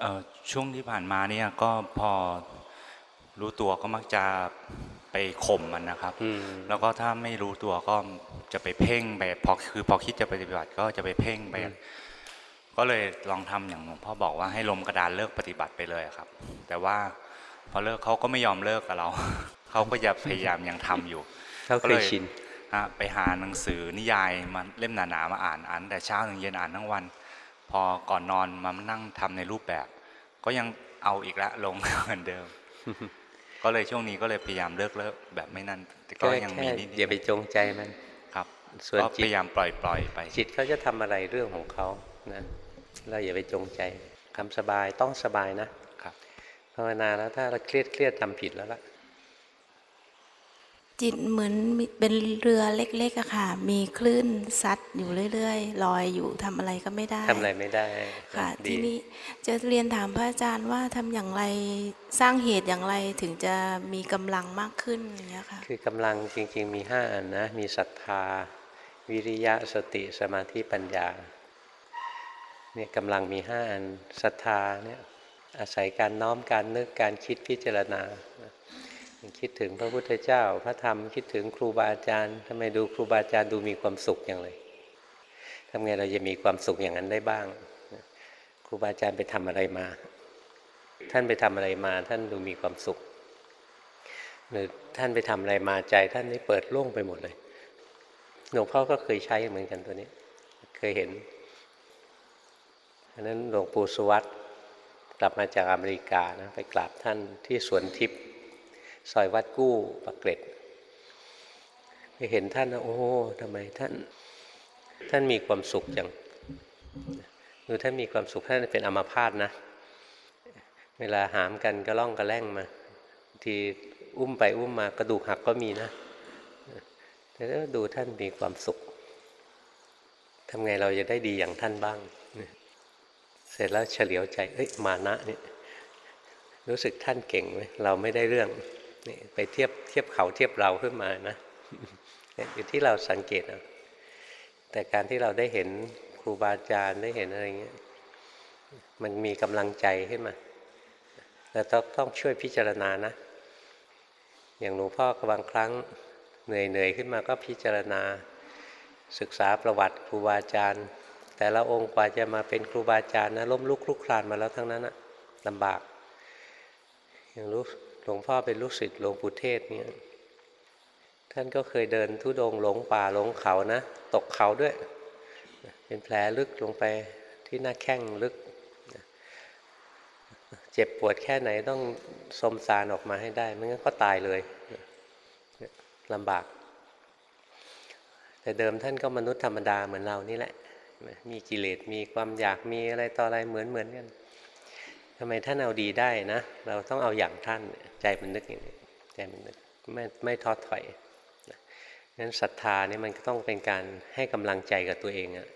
เอ่อช่วงที่ผ่านมาเนี่ยก็พอรู้ตัวก็มักจะไปข่มมันนะครับอืมแล้วก็ถ้าไม่รู้ตัวก็จะไปเพ่งไปพอคือพอคิดจะปฏิบัติก็จะไปเพ่งไปอืมก็เลยลองทำอย่างหลวงพ่อบอกว่าให้ลมกระดานเลิกปฏิบัติไปเลยครับ แต่ว่าพอเลิกเขาก็ไม่ยอมเลิกกับเรา เขาก็จะพยายามยังทำอยู่เขาก็เคเลยยชินฮะไปหาหนังสือนิยายมาเล่มหนาๆมาอ่านอ่านแต่เช้าถึงเย็นอ่านทั้งวัน พอก่อนนอนมานั่งทำในรูปแบบ ก็ยังเอาอีกแล้วลงเหมือนเดิม ก็เลยช่วงนี้ก็เลยพยายามเลิกเลิกแบบไม่นั่นแต่ก็แค่ยังแค่มีนิดอย่าไปจงใจมันครับส่วนก็จิตพยายามปล่อยปล่อยไป จิตเขาจะทำอะไรเรื่องของเขานะเราอย่าไปจงใจทำสบายต้องสบายนะครับภาวนาแล้วถ้าเราเครียดเครียดทำผิดแล้วล่ะ จิตเหมือนมีเป็นเรือเล็กๆอะค่ะ มีคลื่นซัดอยู่เรื่อยๆลอยอยู่ทำอะไรก็ไม่ได้ทำอะไรไม่ได้ค่ะดีทีนี้จะเรียนถามพระอาจารย์ว่าทำอย่างไรสร้างเหตุอย่างไรถึงจะมีกำลังมากขึ้นอย่างเงี้ยค่ะคือกำลังจริง ๆ มีห้าอันนะมีศรัทธา วิริยะสติสมาธิปัญญาเนี่ยกำลังมีห้าอันศรัทธาเนี่ยอาศัยการน้อมการนึกการคิดพิจารณา คิดถึงพระพุทธเจ้า พระธรรมคิดถึงครูบาอาจารย์ทำไมดูครูบาอาจารย์ดูมีความสุขอย่างเลยทำไงเราจะมีความสุขอย่างนั้นได้บ้าง ครูบาอาจารย์ไปทำอะไรมา ท่านไปทำอะไรมา ท่านดูมีความสุขหรือท่านไปทำอะไรมาใจ ท่านนี่เปิดโล่งไปหมดเลยหลวงพ่อก็เคยใช้เหมือนกันตัวนี้ เคยเห็นอันนั้นหลวงปู่สุวัตกลับมาจากอเมริกานะไปกราบท่านที่สวนทิพย์ ซอยวัดกู้ปากเกร็ดไปเห็นท่านโอ้ทำไมท่าน ท่านมีความสุขจังดูท่านมีความสุขท่านเป็นอัมพาตนะ เวลาหามกันก็ล่องกระแล่งมา ทีอุ้มไปอุ้มมากระดูกหักก็มีนะแต่ถ้าดูท่านมีความสุขทำไงเราจะได้ดีอย่างท่านบ้าง เสร็จแล้วเฉลียวใจ เอ้ยมานะเนี่ยรู้สึกท่านเก่งไหมเราไม่ได้เรื่อง นี่ไปเทียบเทียบเขาเทียบเราขึ้นมานะเนี่ยอยู่ที่เราสังเกตเอาแต่การที่เราได้เห็นครูบาอาจารย์ได้เห็นอะไรเงี้ยมันมีกำลังใจขึ้นมาแต่ต้องต้องช่วยพิจารณานะ อย่างหลวงพ่อก็บางครั้งเหนื่อยเหนื่อยขึ้นมาก็พิจารณาศึกษาประวัติครูบาอาจารย์ แต่ละองค์กว่าจะมาเป็นครูบาอาจารย์นะล้มลุกคลุกคลานมาแล้วทั้งนั้นนะลำบากอย่างรู้ หลวงพ่อเป็นลูกศิษย์หลวงปู่เทศเนี่ยท่านก็เคยเดินทุดงหลงป่าหลงเขานะ ตกเขาด้วย เป็นแผลลึกลงไปที่หน้าแข้งลึก เจ็บปวดแค่ไหนต้องสมสารออกมาให้ได้ไม่งั้นก็ตายเลยลำบาก แต่เดิมท่านก็มนุษย์ธรรมดาเหมือนเรานี่แหละ มีกิเลสมีความอยากมีอะไรต่ออะไรเหมือนเหมือนกัน ทำไมท่านเอาดีได้นะ เราต้องเอาอย่างท่านใจมันนึกอย่างนี้ใจมันนึกไม่ไม่ท้อถอยนั้นศรัทธานี่มันก็ต้องเป็นการให้กำลังใจกับตัวเองอะ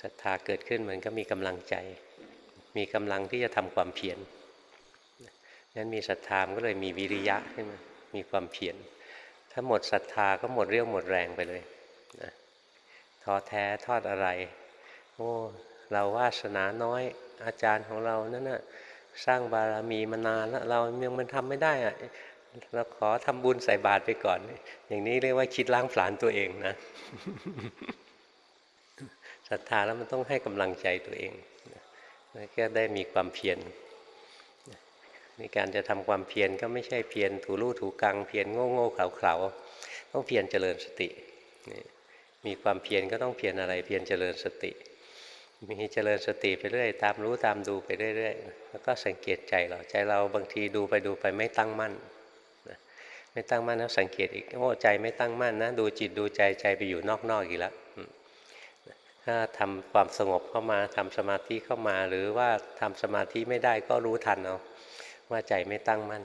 ศรัทธาเกิดขึ้นมันก็มีกำลังใจ มีกำลังที่จะทำความเพียรนั้นมีศรัทธามันก็เลยมีวิริยะขึ้นมา มีความเพียร ถ้าหมดศรัทธาก็หมดเรี่ยวหมดแรงไปเลยนะท้อแท้ทอดอะไร โอ้ เราวาสนาน้อย อาจารย์ของเรานั่นน่ะสร้างบารมีมานานแล้วเรายังมันทำไม่ได้อะเราขอทำบุญใส่บาตรไปก่อน อย่างนี้เรียกว่าคิดล้างผลาญตัวเองนะศรัทธาแล้วมันต้องให้กำลังใจตัวเองแล้วก็ได้มีความเพียรในการจะทำความเพียรก็ไม่ใช่เพียรถูรูถูกังเพียรโง่โง่เขลาเขลาต้องเพียรเจริญสติ มีความเพียรก็ต้องเพียรอะไรเพียรเจริญสติ มีเจริญสติไปเรื่อยตามรู้ตามดูไปเรื่อยๆแล้วก็สังเกตใจเราใจเราบางทีดูไปดูไปไม่ตั้งมั่นนะไม่ตั้งมั่นแล้วสังเกตอีกโอ้ใจไม่ตั้งมั่นนะดูจิตดูใจใจไปอยู่นอกๆอีกแล้วถ้าทำความสงบเข้ามาทำสมาธิเข้ามา หรือว่าทำสมาธิไม่ได้ก็รู้ทันเอาว่าใจไม่ตั้งมั่น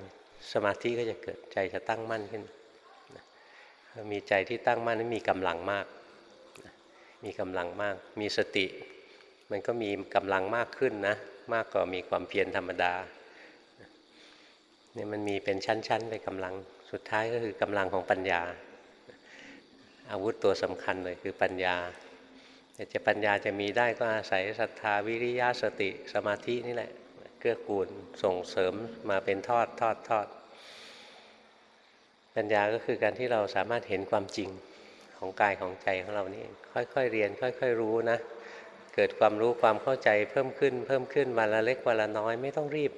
สมาธิก็จะเกิดใจจะตั้งมั่นขึ้นมีใจที่ตั้งมั่นนั้นมีกำลังมาก มีกำลังมาก มีสติ มันก็มีกำลังมากขึ้นนะ มากกว่ามีความเพียรธรรมดาเนี่ยมันมีเป็นชั้นๆไปกำลังสุดท้ายก็คือกำลังของปัญญา อาวุธตัวสำคัญเลยคือปัญญาจะปัญญาจะมีได้ก็อาศัยศรัทธาวิริยะสติสมาธินี่แหละเกื้อกูลส่งเสริมมาเป็นทอดทอดทอด ปัญญาก็คือการที่เราสามารถเห็นความจริงของกายของใจของเรานี่ค่อยๆเรียน ค่อย ๆ รู้นะ เกิดความรู้ความเข้าใจเพิ่มขึ้น เพิ่มขึ้นวันละเล็กวันละน้อยไม่ต้องรีบ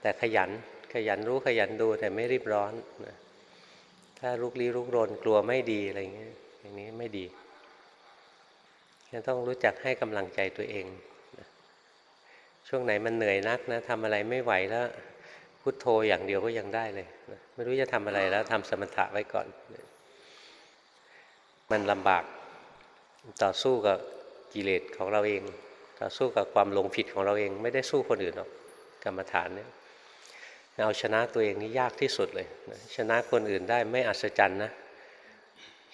แต่ขยันขยันรู้ขยันดูแต่ไม่รีบร้อนนะถ้าลุกลี้ลุกรนกลัวไม่ดีอะไรอย่างเงี้ยอย่างนี้ไม่ดียังต้องรู้จักให้กำลังใจตัวเองนะช่วงไหนมันเหนื่อยนักนะทำอะไรไม่ไหวแล้วพุโทโธอย่างเดียวก็ยังได้เลยนะไม่รู้จะทำอะไรแล้วทำสมถะไว้ก่อนนะมันลำบากต่อสู้กับ กิเลสของเราเองต่อสู้กับความหลงผิดของเราเอง ไม่ได้สู้คนอื่นหรอกกรรมฐานเนี่ยเอาชนะตัวเองนี่ยากที่สุดเลยนะชนะคนอื่นได้ไม่อัศจรรย์นะ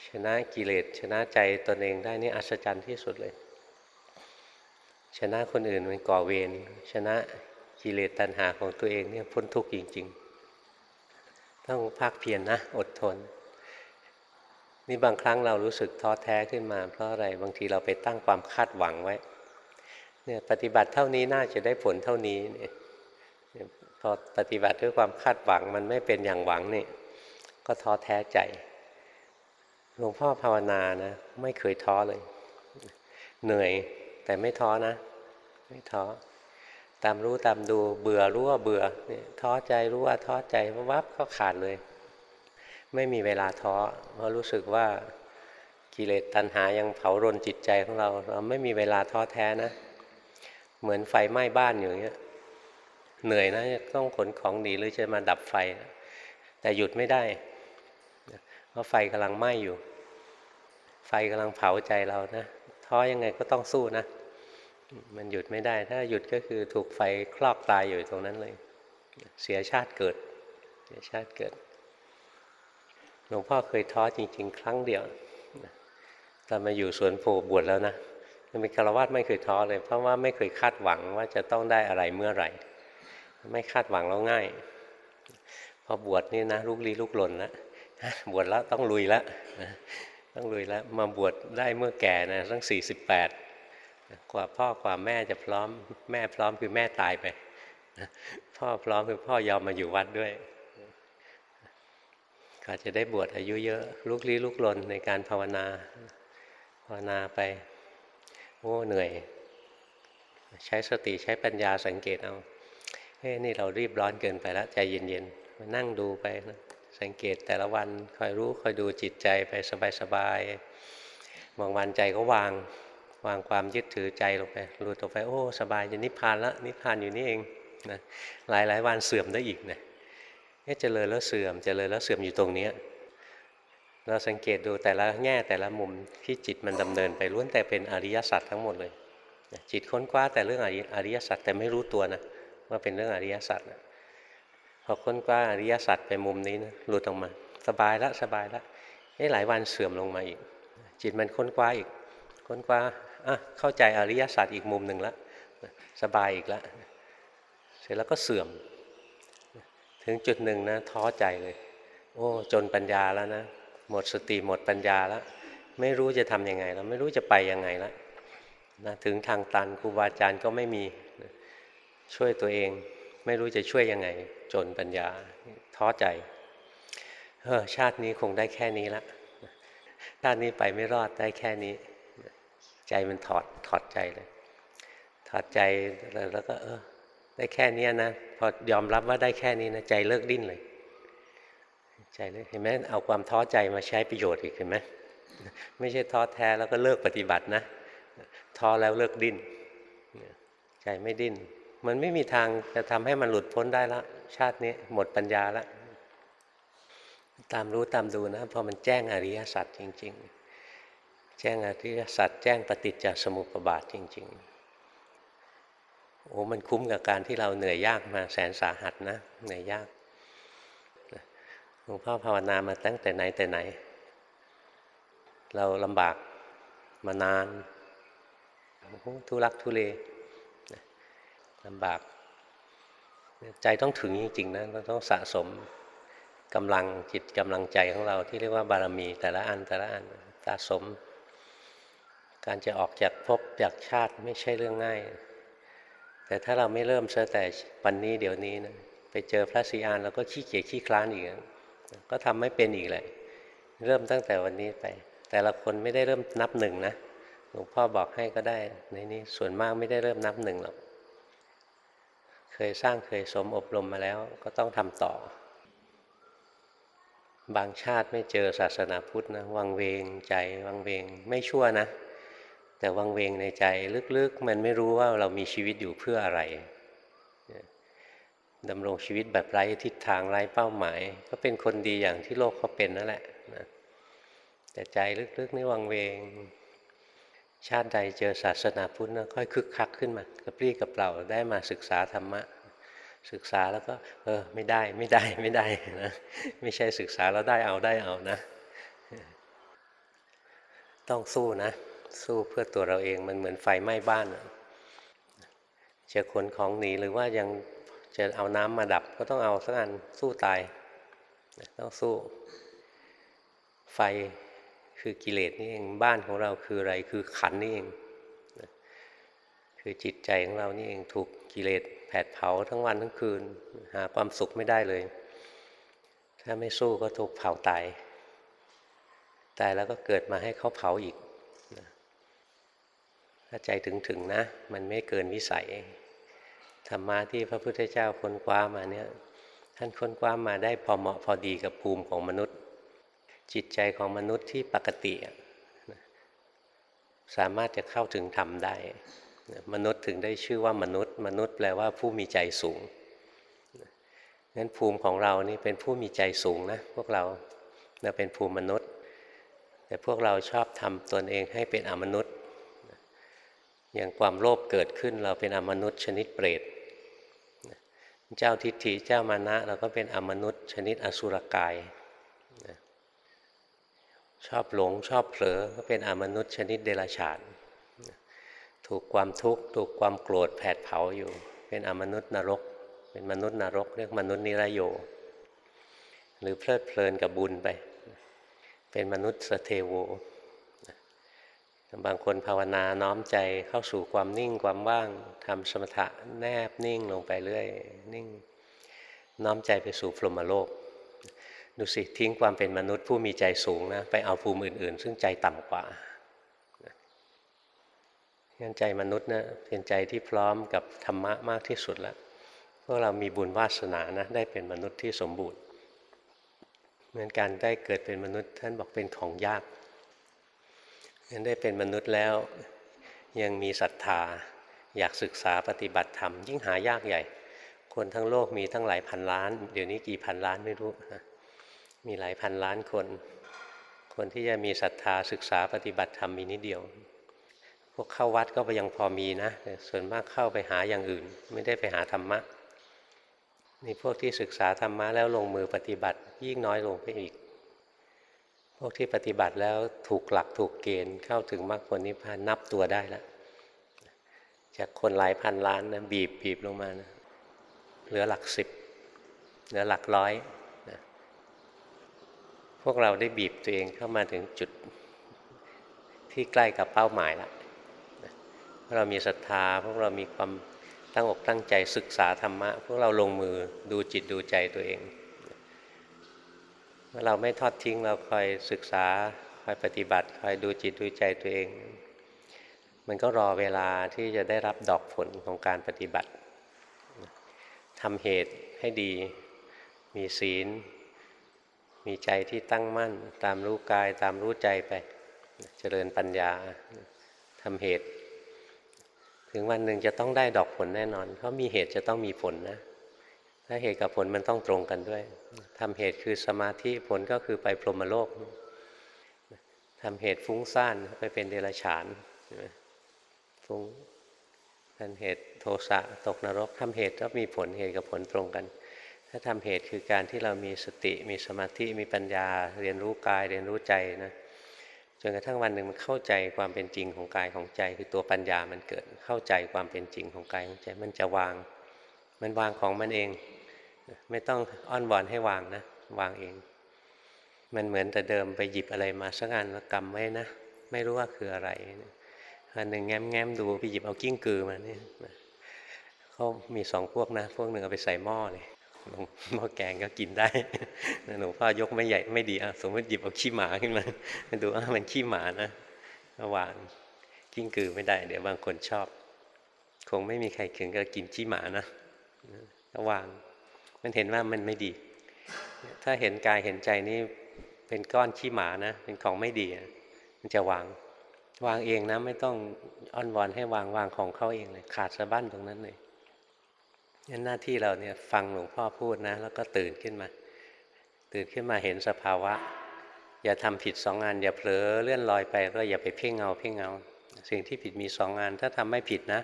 ชนะกิเลสชนะใจตนเองได้นี่อัศจรรย์ที่สุดเลย ชนะคนอื่นมันก่อเวรชนะกิเลสตัณหาของตัวเองเนี่ยพ้นทุกข์จริง ๆ ต้องภาคเพียรนนะอดทน นี่บางครั้งเรารู้สึกท้อแท้ขึ้นมา เพราะอะไรบางทีเราไปตั้งความคาดหวังไว้เนี่ยปฏิบัติเท่านี้น่าจะได้ผลเท่านี้เนี่ยพอปฏิบัติด้วยความคาดหวังมันไม่เป็นอย่างหวังนี่ก็ท้อแท้ใจหลวงพ่อภาวนานะไม่เคยท้อเลย เหนื่อยแต่ไม่ท้อนะ ไม่ท้อตามรู้ตามดูเบื่อรู้ว่าเบื่อเนี่ยท้อใจรู้ว่าท้อใจวับก็ขาดเลย ไม่มีเวลาท้อเพราะรู้สึกว่ากิเลสตัณหายังเผารนจิตใจของเรา เราไม่มีเวลาท้อแท้นะ เหมือนไฟไหม้บ้านอยู่เงี้ยเหนื่อยนะต้องขนของหนีหรือจะมาดับไฟ แต่หยุดไม่ได้เพราะไฟกำลังไหม้อยู่ ไฟกำลังเผาใจเรานะท้อยังไงก็ต้องสู้นะ มันหยุดไม่ได้ ถ้าหยุดก็คือถูกไฟคลอกตายอยู่ตรงนั้นเลย เสียชาติเกิด เสียชาติเกิด ลวงพ่อเคยท้อจริง ๆ ครั้งเดียวตอนมาอยู่สวนโพบวชแล้วนะเป็นคารวะไม่เคยท้อเลย เพราะว่าไม่เคยคาดหวังว่าจะต้องได้อะไรเมื่อไหร่ ไม่คาดหวังแล้วง่าย พอบวชนี่นะลุกลี้ลุกลนแล้วบวชแล้วต้องลุยแล้วต้องลุยแล้วมาบวชได้เมื่อแก่นะตั้งสี่สิบแปดกว่าพ่อกว่าแม่จะพร้อม แม่พร้อมคือแม่ตายไป พ่อพร้อมคือพ่อยอมมาอยู่วัดด้วย ก็จะได้บวชอายุเยอะ ลุกลี้ลุกลนในการภาวนา ภาวนาไปโอ้เหนื่อย ใช้สติใช้ปัญญาสังเกตเอาเฮ้ยนี่เรารีบร้อนเกินไปแล้วใจเย็นๆมานั่งดูไปนะสังเกตแต่ละวันคอยรู้คอยดูจิตใจไปสบายๆบางวันใจก็วางวางความยึดถือใจลงไปรู้ตัวไปโอ้ สบายจะนิพพานแล้วนิพพานอยู่นี่เองนะหลายหลายวันเสื่อมได้อีกนะ เนี่ยเจริญแล้วเสื่อมเจริญแล้วเสื่อมอยู่ตรงเนี้ยเราสังเกตดูแต่ละแง่แต่ละมุมที่จิตมันดำเนินไปล้วนแต่เป็นอริยสัจทั้งหมดเลยจิตค้นคว้าแต่เรื่องอริยสัจแต่ไม่รู้ตัวนะว่าเป็นเรื่องอริยสัจพอค้นคว้าอริยสัจไปมุมนี้นะหลุดออกมา สบายละสบายละให้หลายวันเสื่อมลงมาอีก จิตมันค้นคว้าอีกค้นคว้าอะเข้าใจอริยสัจอีกมุมหนึ่งละสบายอีกละเสร็จแล้วก็เสื่อม ถึงจุดหนึ่งนะท้อใจเลย โอ้ จนปัญญาแล้วนะหมดสติหมดปัญญาแล้วไม่รู้จะทำยังไงแล้วไม่รู้จะไปยังไงแล้วนะถึงทางตันครูบาอาจารย์ก็ไม่มีช่วยตัวเอง ไม่รู้จะช่วยยังไง จนปัญญาท้อใจเออชาตินี้คงได้แค่นี้ละชาตินี้ไปไม่รอดได้แค่นี้ ใจมันถอดถอดใจเลยถอดใจแล้วก็เออ ได้แค่นี้นะพอยอมรับว่าได้แค่นี้นะใจเลิกดิ้นเลย ใจเลยเห็นไหมเอาความท้อใจมาใช้ประโยชน์อีกเห็นไหมไม่ใช่ท้อแท้แล้วก็เลิกปฏิบัตินะท้อแล้วเลิกดิ้นใจไม่ดิ้นมันไม่มีทางจะทำให้มันหลุดพ้นได้ละ ชาตินี้หมดปัญญาละตามรู้ตามดูนะพอมันแจ้งอริยสัจจริง ๆ แจ้งอริยสัจแจ้งปฏิจจสมุปบาทจริง ๆ โอ้มันคุ้มกับการที่เราเหนื่อยยากมาแสนสาหัสนะเหนื่อยยากหลวงพ่อภาวนามาตั้งแต่ไหนแต่ไหน เราลำบากมานานทุรักทุเลลำบาก ใจต้องถึงจริงๆนะเราต้องสะสมกำลังจิตกำลังใจของเราที่เรียกว่าบารมีแต่ละอันแต่ละอันสะสม การจะออกจากภพจากชาติไม่ใช่เรื่องง่าย แต่ถ้าเราไม่เริ่มเสียแต่วันนี้เดี๋ยวนี้นะไปเจอพระศรีอานเราก็ขี้เกียจขี้คลานอีกก็ทำไม่เป็นอีกเลยเริ่มตั้งแต่วันนี้ไป แต่ละคนไม่ได้เริ่มนับหนึ่งนะหลวงพ่อบอกให้ก็ได้ ในนี้ส่วนมากไม่ได้เริ่มนับหนึ่งหรอกเคยสร้างเคยสมอบรมมาแล้วก็ต้องทำต่อ บางชาติไม่เจอศาสนาพุทธนะวังเวงใจวังเวงไม่ชั่วนะ แต่วังเวงในใจลึกๆ มันไม่รู้ว่าเรามีชีวิตอยู่เพื่ออะไรดำรงชีวิตแบบไร้ทิศทางไร้เป้าหมาย ก็เป็นคนดีอย่างที่โลกเขาเป็นนั่นแหละนะแต่ใจลึกๆนี่วังเวง ชาติใดเจอศาสนาพุทธนะค่อยคึกคักขึ้นมากระปรี้กระเปร่าได้มาศึกษาธรรมะ ศึกษาแล้วก็ เออไม่ได้ไม่ได้ไม่ได้นะไม่ใช่ศึกษาแล้วได้เอาได้เอานะ ต้องสู้นะ สู้เพื่อตัวเราเองมันเหมือนไฟไหม้บ้านจะขนของหนีหรือว่ายังจะเอาน้ำมาดับก็ต้องเอาสักอันสู้ตายต้องสู้ ไฟคือกิเลสนี่เองบ้านของเราคืออะไรคือขันนี่เองคือจิตใจของเรานี่เองถูกกิเลสแผดเผาทั้งวันทั้งคืน หาความสุขไม่ได้เลย ถ้าไม่สู้ก็ถูกเผาตายตายแล้วก็เกิดมาให้เขาเผาอีก ถ้าใจถึงถึงนะ มันไม่เกินวิสัยธรรมะที่พระพุทธเจ้าค้นคว้ามาเนี่ยท่านค้นคว้ามาได้พอเหมาะพอดีกับภูมิของมนุษย์ จิตใจของมนุษย์ที่ปกติสามารถจะเข้าถึงธรรมได้ มนุษย์ถึงได้ชื่อว่ามนุษย์ มนุษย์แปลว่าผู้มีใจสูงงั้นภูมิของเรานี่เป็นผู้มีใจสูงนะพวกเราเราเป็นภูมิมนุษย์ แต่พวกเราชอบทำตนเองให้เป็นอมนุษย์ อย่างความโลภเกิดขึ้นเราเป็นอมนุษย์ชนิดเปรตเจ้าทิฏฐิเจ้ามานะเราก็เป็นอมนุษย์ชนิดอสุรกายชอบหลงชอบเผลอก็เป็นอมนุษย์ชนิดเดรัจฉานถูกความทุกข์ถูกความโกรธแผดเผาอยู่ เป็นอมนุษย์นรก เป็นมนุษย์นรก เรียกมนุษย์นิรโย หรือเพลิดเพลินกับบุญไป เป็นมนุษย์สเทโว บางคนภาวนาน้อมใจเข้าสู่ความนิ่งความว่างทำสมถะแนบนิ่งลงไปเรื่อย นิ่ง น้อมใจไปสู่พรหมโลก ดูสิทิ้งความเป็นมนุษย์ผู้มีใจสูงนะไปเอาภูมิอื่น ๆ ซึ่งใจต่ำกว่างั้นใจมนุษย์นะเป็นใจที่พร้อมกับธรรมะมากที่สุดแล้วพวกเรามีบุญวาสนานะได้เป็นมนุษย์ที่สมบูรณ์ เหมือนการได้เกิดเป็นมนุษย์ท่านบอกเป็นของยาก ได้เป็นมนุษย์แล้ว ยังมีศรัทธา อยากศึกษาปฏิบัติธรรม ยิ่งหายากใหญ่ คนทั้งโลกมีทั้งหลายพันล้าน เดี๋ยวนี้กี่พันล้านไม่รู้มีหลายพันล้านคน คนที่จะมีศรัทธาศึกษาปฏิบัติธรรมมีนิดเดียว พวกเข้าวัดก็ยังพอมีนะแต่ส่วนมากเข้าไปหาอย่างอื่น ไม่ได้ไปหาธรรมะนี่พวกที่ศึกษาธรรมะแล้วลงมือปฏิบัติยิ่งน้อยลงไปอีก วกที่ปฏิบัติแล้วถูกหลักถูกเกณฑ์เข้าถึงมรรคผลนิพพานนับตัวได้แล้วจากคนหลายพันล้านนะบีบบีบลงมานะเหลือหลักสิบเหลือหลักร้อยนะพวกเราได้บีบตัวเองเข้ามาถึงจุดที่ใกล้กับเป้าหมายแล้วพวกเรามีศรัทธาพวกเรามีความตั้งอกตั้งใจศึกษาธรรมะ พวกเราลงมือดูจิตดูใจตัวเอง เราไม่ทอดทิ้งเราคอยศึกษาคอยปฏิบัติคอยดูจิตดูใจตัวเอง มันก็รอเวลาที่จะได้รับดอกผลของการปฏิบัติทำเหตุให้ดี มีศีล มีใจที่ตั้งมั่น ตามรู้กายตามรู้ใจไป เจริญปัญญาทำเหตุ ถึงวันหนึ่งจะต้องได้ดอกผลแน่นอน เพราะมีเหตุจะต้องมีผลนะ ถ้าเหตุกับผลมันต้องตรงกันด้วยทำเหตุคือสมาธิผลก็คือไปพรหมโลกทำเหตุฟุ้งซ่านไปเป็นเดรัจฉานฟุ้งทำเหตุโทสะตกนรกทำเหตุก็มีผลเหตุกับผลตรงกัน ถ้าทำเหตุคือการที่เรามีสติมีสมาธิมีปัญญา เรียนรู้กายเรียนรู้ใจนะจนกระทั่งวันหนึ่งมันเข้าใจความเป็นจริงของกายของใจ คือตัวปัญญามันเกิดเข้าใจความเป็นจริงของกายของใจ มันจะวาง มันวางของมันเอง ไม่ต้องอ้อนวอนให้วางนะ วางเอง มันเหมือนแต่เดิมไปหยิบอะไรมาสักงานแล้วกำไว้นะ ไม่รู้ว่าคืออะไรอันหนึ่งแง้มแง้มดูไปหยิบเอากิ้งกือมาเนี่ยเขามีสองพวกนะ พวกหนึ่งเอาไปใส่หม้อเลยหม้อแกงก็กินได้หลวงพ่อยกไม่ใหญ่ไม่ดีอะสมมติหยิบเอาขี้หมาขึ้นมาดูอะมันขี้หมานะระหว่างกิ้งกือไม่ได้ เดี๋ยวบางคนชอบ คงไม่มีใครถึงกับกินขี้หมานะระหว่าง มันเห็นว่ามันไม่ดี ถ้าเห็นกายเห็นใจนี่เป็นก้อนขี้หมานะ เป็นของไม่ดี มันจะวาง วางเองนะ ไม่ต้องอ้อนวอนให้วางวางของเขาเองเลยขาดสะบั้นตรงนั้นเลยงั้นหน้าที่เราเนี่ยฟังหลวงพ่อพูดนะ แล้วก็ตื่นขึ้นมา ตื่นขึ้นมาเห็นสภาวะ อย่าทำผิดสองงาน อย่าเผลอเลื่อนลอยไปก็อย่าไปเพ่งเงาเพ่งเงาสิ่งที่ผิดมีสองงาน ถ้าทำไม่ผิดนะ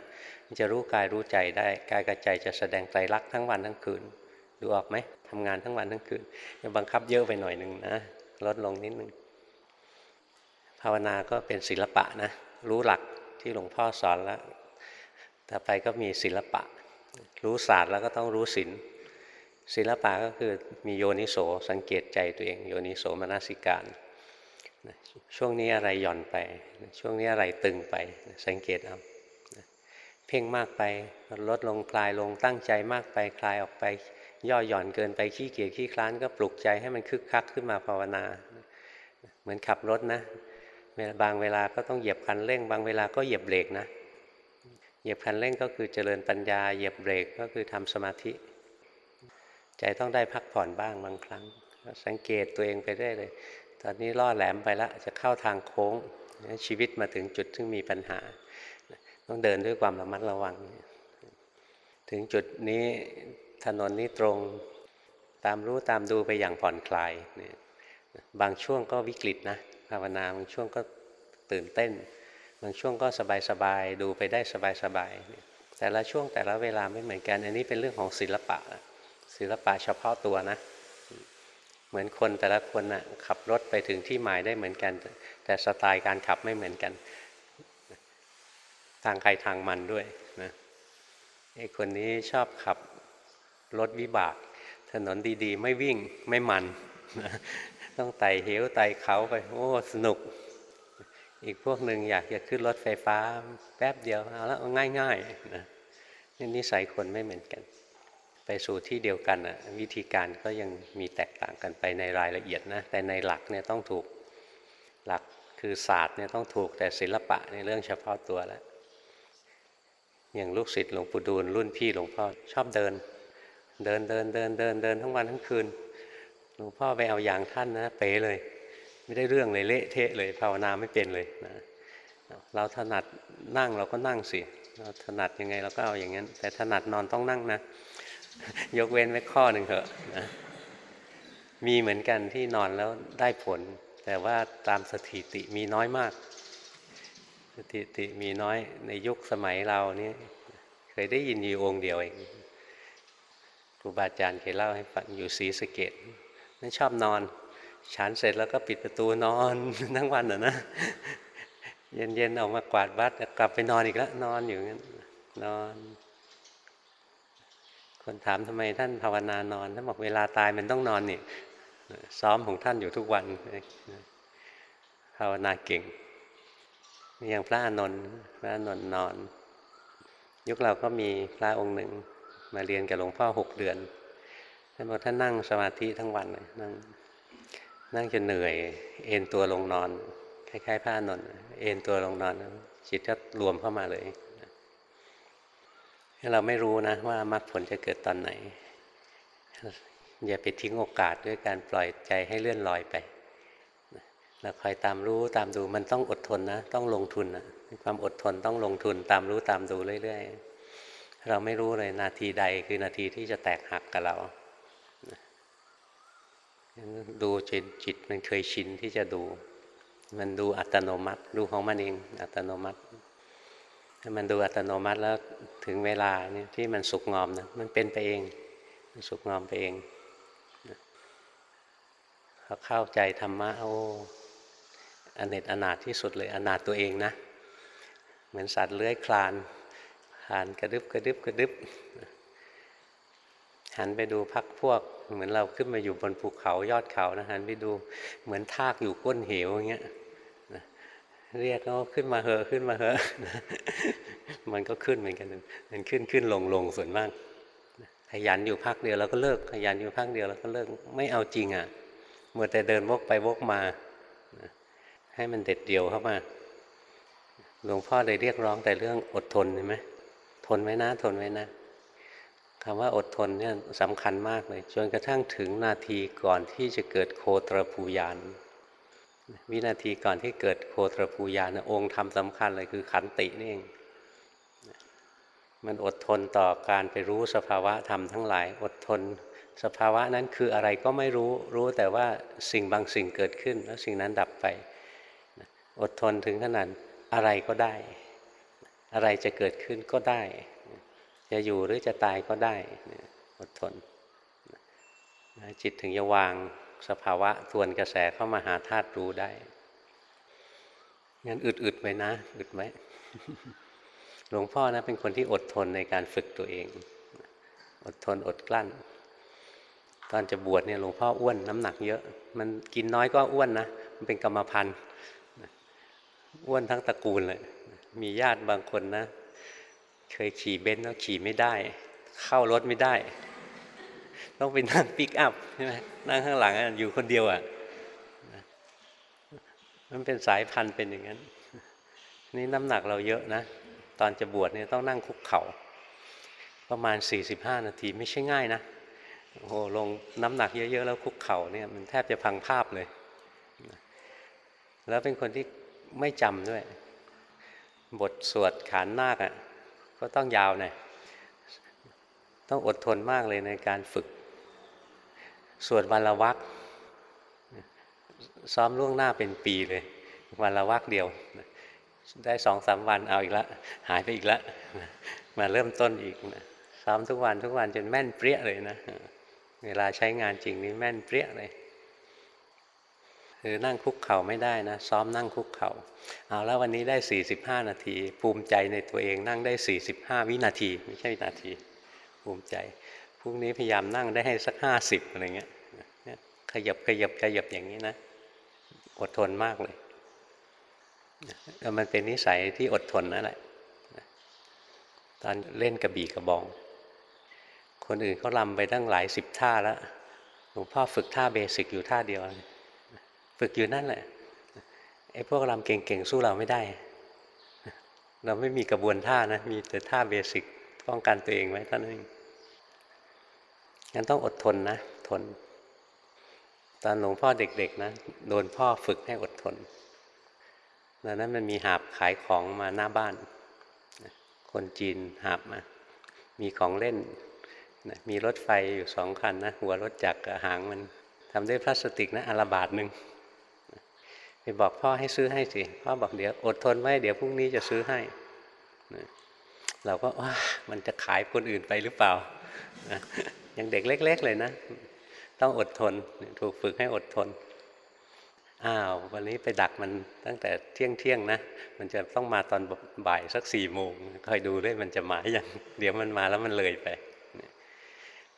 มันจะรู้กายรู้ใจได้ กายกับใจจะแสดงไตรลักษณ์ทั้งวันทั้งคืน ดูออกไหมทำงานทั้งวันทั้งคืนอย่าบังคับเยอะไปหน่อยหนึ่งนะลดลงนิดนึงภาวนาก็เป็นศิลปะนะ รู้หลักที่หลวงพ่อสอนแล้วต่อไปก็มีศิลปะ รู้ศาสตร์แล้วก็ต้องรู้ศิลป์ศิลปะก็คือมีโยนิโสสังเกตใจตัวเอง โยนิโสมนสิการช่วงนี้อะไรหย่อนไป ช่วงนี้อะไรตึงไปสังเกตเอาเพ่งมากไปลดลงคลายลงตั้งใจมากไปคลายออกไป ย่อหย่อนเกินไปขี้เกียจขี้คลานก็ปลุกใจให้มันคึกคักขึ้นมาภาวนา เหมือนขับรถนะบางเวลาก็ต้องเหยียบคันเร่ง บางเวลาก็เหยียบเบรกนะเหยียบคันเร่งก็คือเจริญปัญญา เหยียบเบรกก็คือทำสมาธิ ใจต้องได้พักผ่อนบ้างบางครั้ง สังเกตตัวเองไปได้เลย ตอนนี้ล่อแหลมไปแล้วจะเข้าทางโค้งชีวิตมาถึงจุดที่มีปัญหา ต้องเดินด้วยความระมัดระวัง ถึงจุดนี้ ถนนนี้ตรงตามรู้ตามดูไปอย่างผ่อนคลายเนี่ยบางช่วงก็วิกฤตนะภาวนาบางช่วงก็ตื่นเต้น บางช่วงก็สบายๆดูไปได้สบายๆแต่ละช่วงแต่ละเวลาไม่เหมือนกัน อันนี้เป็นเรื่องของศิลปะศิลปะเฉพาะตัวนะ เหมือนคนแต่ละคนนะ่ะขับรถไปถึงที่หมายได้เหมือนกัน แต่สไตล์การขับไม่เหมือนกัน ทางใครทางมันด้วยนะไอ้คนนี้ชอบขับ รถวิบาก ถนนดีๆ ไม่วิ่งไม่มัน ต้องไต่เหวไต่เขาไป โอ้สนุก อีกพวกหนึ่งอยากจะขึ้นรถไฟฟ้า แป๊บเดียวเอาแล้วง่ายๆนะนี่นิสัยคนไม่เหมือนกัน ไปสู่ที่เดียวกันนะวิธีการก็ยังมีแตกต่างกันไปในรายละเอียดนะแต่ในหลักเนี่ยต้องถูกหลักคือศาสตร์เนี่ยต้องถูกแต่ศิลปะในเรื่องเฉพาะตัวแล้วอย่างลูกศิษย์หลวงปู่ดูลรุ่นพี่หลวงพ่อชอบเดิน เดินเดินเดินเดินเดินทั้งวันทั้งคืนหลวงพ่อไปเอาอย่างท่านนะเป๋เลย ไม่ได้เรื่องเลยเละเทะเลยภาวนาไม่เป็นเลยนะเราถนัดนั่งเราก็นั่งสิเราถนัดยังไงเราก็เอาอย่างนั้น แต่ถนัดนอนต้องนั่งนะ ยกเว้นไว้ข้อหนึ่งเถอะนะมีเหมือนกันที่นอนแล้วได้ผล แต่ว่าตามสถิติมีน้อยมาก สถิติมีน้อยในยุคสมัยเรานี่เคยได้ยินอยู่องค์เดียวเอง ครูบาอาจารย์เคยเล่าให้ฟังอยู่ศรีสะเกดนั่นชอบนอนฉันเสร็จแล้วก็ปิดประตูนอนทั้งวันอะนะ เย็นๆออกมากวาดวัดกลับไปนอนอีกแล้วนอนอยู่งั้นนอน คนถามทำไมท่านภาวนานอนท่านบอกเวลาตายมันต้องนอนนี่ซ้อมของท่านอยู่ทุกวันภาวนาเก่งอย่างพระอานนท์พระอานนท์นอน ยุคเราก็มีพระองค์หนึ่ง มาเรียนกับหลวงพ่อหกเดือนท่านบอกท่านนั่งสมาธิทั้งวันเลยนั่งนั่งจนเหนื่อย เอนตัวลงนอน คล้ายๆพระอานอนเอนตัวลงนอนจิตก็รวมเข้ามาเลยเราไม่รู้นะว่ามรรคผลจะเกิดตอนไหน อย่าไปทิ้งโอกาสด้วยการปล่อยใจให้เลื่อนลอยไปเราคอยตามรู้ตามดูมันต้องอดทนนะ ต้องลงทุนนะความอดทนต้องลงทุนตามรู้ตามดูเรื่อย ๆ เราไม่รู้เลยนาทีใดคือนาทีที่จะแตกหักกับเราดูจิตจิตมันเคยชินที่จะดู มันดูอัตโนมัติ ดูของมันเอง อัตโนมัติ ถ้ามันดูอัตโนมัติแล้วถึงเวลาเนี่ยที่มันสุกงอมนะมันเป็นไปเองมันสุกงอมไปเองเขาเข้าใจธรรมะโอ้อเนตอนาถที่สุดเลยอนาถตัวเองนะ เหมือนสัตว์เลื้อยคลาน ผ่านกระดึบกระดึบกระดึบหันไปดูพักพวก เหมือนเราขึ้นมาอยู่บนภูเขายอดเขานะหันไปดูเหมือนทากอยู่ก้นเหวอย่างเงี้ยเรียกเขาขึ้นมาเหอะขึ้นมาเหอะมันก็ขึ้นเหมือนกันมันขึ้นขึ้นลงลงส่วนมากขยันอยู่พักเดียวแล้วก็เลิกขยันอยู่พักเดียวแล้วก็เลิกไม่เอาจริงอะเมัวแต่เดินวกไปวกมาให้มันเด็ดเดี่ยวเข้ามาหลวงพ่อเลยเรียกร้องแต่เรื่องอดทนเห็นไหม ทนไว้นะ ทนไว้นะคำว่าอดทนเนี่ยสำคัญมากเลย จนกระทั่งถึงนาทีก่อนที่จะเกิดโคตรภูยานวินาทีก่อนที่เกิดโคตรภูยานองค์ธรรมสำคัญเลยคือขันตินี่เองมันอดทนต่อการไปรู้สภาวะธรรมทั้งหลาย อดทน สภาวะนั้นคืออะไรก็ไม่รู้รู้แต่ว่าสิ่งบางสิ่งเกิดขึ้น แล้วสิ่งนั้นดับไป อดทนถึงขนาดอะไรก็ได้ อะไรจะเกิดขึ้นก็ได้ จะอยู่หรือจะตายก็ได้อดทนจิตถึงจะวางสภาวะทวนกระแสเข้ามาหาธาตุรู้ได้งั้นอึดๆไว้นะ อึดไว้หลวงพ่อนะเป็นคนที่อดทนในการฝึกตัวเอง อดทนอดกลั้น ตอนจะบวชเนี่ยหลวงพ่ออ้วนน้ำหนักเยอะ มันกินน้อยก็อ้วนนะ มันเป็นกรรมพันธุ์อ้วนทั้งตระกูลเลย มีญาติบางคนนะ เคยขี่เบนซ์แล้วขี่ไม่ได้ เข้ารถไม่ได้ ต้องไปนั่งปิกอัพใช่ไหมนั่งข้างหลังอยู่คนเดียวอะมันเป็นสายพันธุ์เป็นอย่างนั้น นี่น้ำหนักเราเยอะนะ ตอนจะบวชเนี่ยต้องนั่งคุกเขา่าประมาณ 45 นาทีไม่ใช่ง่ายนะโอ้โหลงน้ำหนักเยอะๆ แล้วคุกเข่าเนี่ยมันแทบจะพังภาพเลย แล้วเป็นคนที่ไม่จำด้วย บทสวดขานนาคอะก็ต้องยาวหน่อยต้องอดทนมากเลยในการฝึก สวดวันละวักซ้อมล่วงหน้าเป็นปีเลย วันละวักเดียว ได้สองสามวันเอาอีกล้วหายไปอีกล้วมาเริ่มต้นอีกนะซ้อมทุกวันทุกวันจนแม่นเปรี้ยเลยนะ เวลาใช้งานจริงนี่แม่นเปรี้ยเลย คือนั่งคุกเข่าไม่ได้นะ ซ้อมนั่งคุกเขา่าเอาแล้ววันนี้ได้ 45 นาที ภูมิใจในตัวเองนั่งได้ 45 วินาที ไม่ใช่วินาที ภูมิใจพรุ่งนี้พยายามนั่งได้ให้สัก 50อะไรเงี้ยขยับขยับขยับอย่างนี้นะ อดทนมากเลยมันเป็นนิสัยที่อดทนนั่นแหละตอนเล่นกระบี่กระบอง คนอื่นเขาลำไปตั้งหลายสิบท่าแล้วหลวงพ่อฝึกท่าเบสิกอยู่ท่าเดียว ฝึกอยู่นั่นแหละไอ้พวกลำเก่งๆสู้เราไม่ได้ เราไม่มีกระบวนท่านะ มีแต่ท่าเบสิกป้องกันตัวเองไว้เท่านั้นเองงั้นต้องอดทนนะ ทน ตอนหลวงพ่อเด็ก ๆ นะ โดนพ่อฝึกให้อดทนดังนั้นมันมีหาบขายของมาหน้าบ้าน คนจีนหาบมา มีของเล่น มีรถไฟอยู่สองคันนะ หัวรถจักรหางมันทำด้วยพลาสติกนะอาราบาทหนึ่ง บอกพ่อให้ซื้อให้สิพ่อบอกเดี๋ยวอดทนไว้เดี๋ยวพรุ่งนี้จะซื้อให้เราก็ว่ามันจะขายคนอื่นไปหรือเปล่ายังเด็กเล็ก ๆ เลยนะ ต้องอดทนถูกฝึกให้อดทนอ้าววันนี้ไปดักมันตั้งแต่เที่ยงเที่ยงนะ มันจะต้องมาตอนบ่ายสักสี่โมงคอยดูด้วยมันจะมาอย่างเดี๋ยวมันมาแล้วมันเลยไป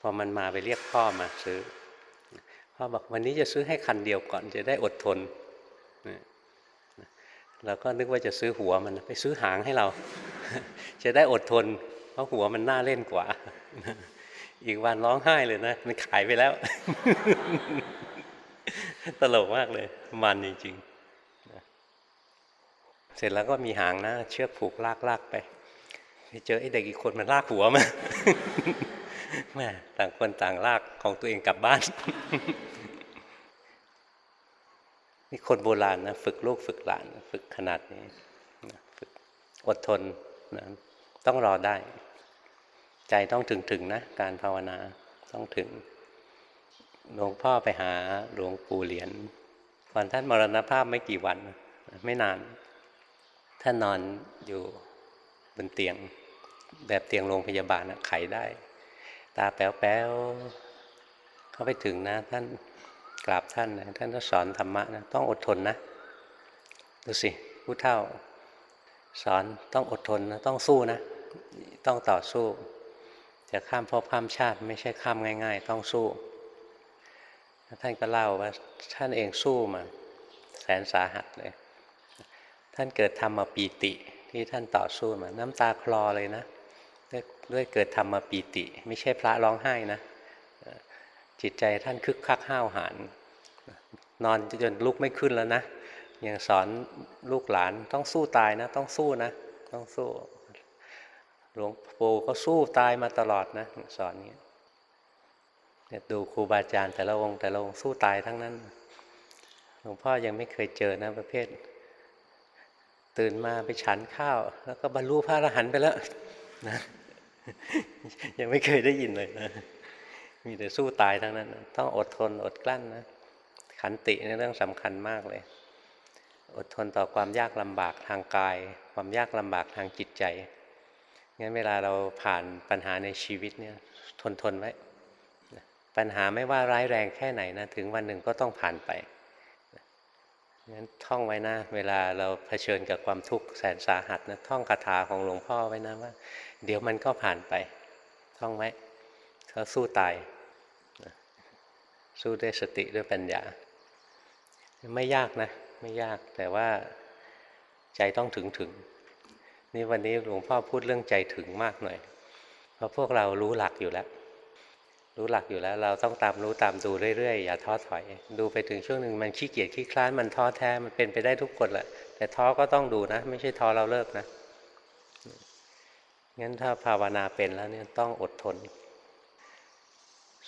พอมันมาไปเรียกพ่อมาซื้อ พ่อบอกวันนี้จะซื้อให้คันเดียวก่อนจะได้อดทน เราก็นึกว่าจะซื้อหัวมันไปซื้อหางให้เรา จะได้อดทน เพราะหัวมันน่าเล่นกว่า อีกวันร้องไห้เลยนะ มันขายไปแล้ว ตลกมากเลย มันจริงๆ เสร็จแล้วก็มีหางนะ เชือกผูกลากลากไปไปเจอไอ้เด็กอีกคนมันลากหัวมาแม่ต่างคนต่างลากของตัวเองกลับบ้าน นี่คนโบราณนะฝึกลูกฝึกหลาน ฝึกขนาดนี้ฝึกอดทนนะต้องรอได้ ใจต้องถึงถึงนะ การภาวนาต้องถึง หลวงพ่อไปหาหลวงปู่เหรียญก่อนท่านมรณภาพไม่กี่วัน ไม่นาน ท่านนอนอยู่บนเตียง แบบเตียงโรงพยาบาลนะไขได้ ตาแป๋วๆเข้าไปถึงนะ ท่าน กราบท่านนะท่านก็สอนธรรมะนะต้องอดทนนะดูสิผู้เท่า สอนต้องอดทนนะต้องสู้นะ ต้องต่อสู้ จะข้ามภพข้ามชาติ ไม่ใช่ข้ามง่าย ๆ ต้องสู้ ท่านก็เล่าว่าท่านเองสู้มา แสนสาหัสเลย ท่านเกิดธรรมปีติที่ท่านต่อสู้มา น้ำตาคลอเลยนะด้วยด้วยเกิดธรรมปีติ ไม่ใช่พระร้องไห้นะ จิตใจท่านคึกคักห้าวหาญนอนจนลุกไม่ขึ้นแล้วนะยังสอนลูกหลานต้องสู้ตายนะ ต้องสู้นะ ต้องสู้หลวงปู่ก็สู้ตายมาตลอดนะ สอนเนี่ยดูครูบาอาจารย์แต่ละองค์แต่ละองค์สู้ตายทั้งนั้นหลวงพ่อยังไม่เคยเจอนะประเภท ตื่นมาไปฉันข้าว แล้วก็บรรลุพระอรหันต์ไปแล้วนะยังไม่เคยได้ยินเลยนะ มีแต่สู้ตายทั้งนั้น ต้องอดทนอดกลั้นนะ ขันติในเรื่องสำคัญมากเลย อดทนต่อความยากลำบากทางกาย ความยากลำบากทางจิตใจ งั้นเวลาเราผ่านปัญหาในชีวิตเนี่ย ทนทนไว้ ปัญหาไม่ว่าร้ายแรงแค่ไหนนะ ถึงวันหนึ่งก็ต้องผ่านไปงั้นท่องไว้นะ เวลาเราเผชิญกับความทุกข์แสนสาหัสนะท่องคาถาของหลวงพ่อไว้นะว่า เดี๋ยวมันก็ผ่านไป ท่องไว้ เขาสู้ตายสู้ด้วยสติด้วยปัญญา ไม่ยากนะ ไม่ยากแต่ว่าใจต้องถึงถึง นี่วันนี้หลวงพ่อพูดเรื่องใจถึงมากหน่อย เพราะพวกเรารู้หลักอยู่แล้ว รู้หลักอยู่แล้ว เราต้องตามรู้ตามดูเรื่อยๆ อย่าท้อถอย ดูไปถึงช่วงหนึ่งมันขี้เกียจขี้คลานมันท้อแท้มันเป็นไปได้ทุกคนแหละ แต่ท้อก็ต้องดูนะ ไม่ใช่ท้อเราเลิกนะงั้นถ้าภาวนาเป็นแล้วเนี่ยต้องอดทน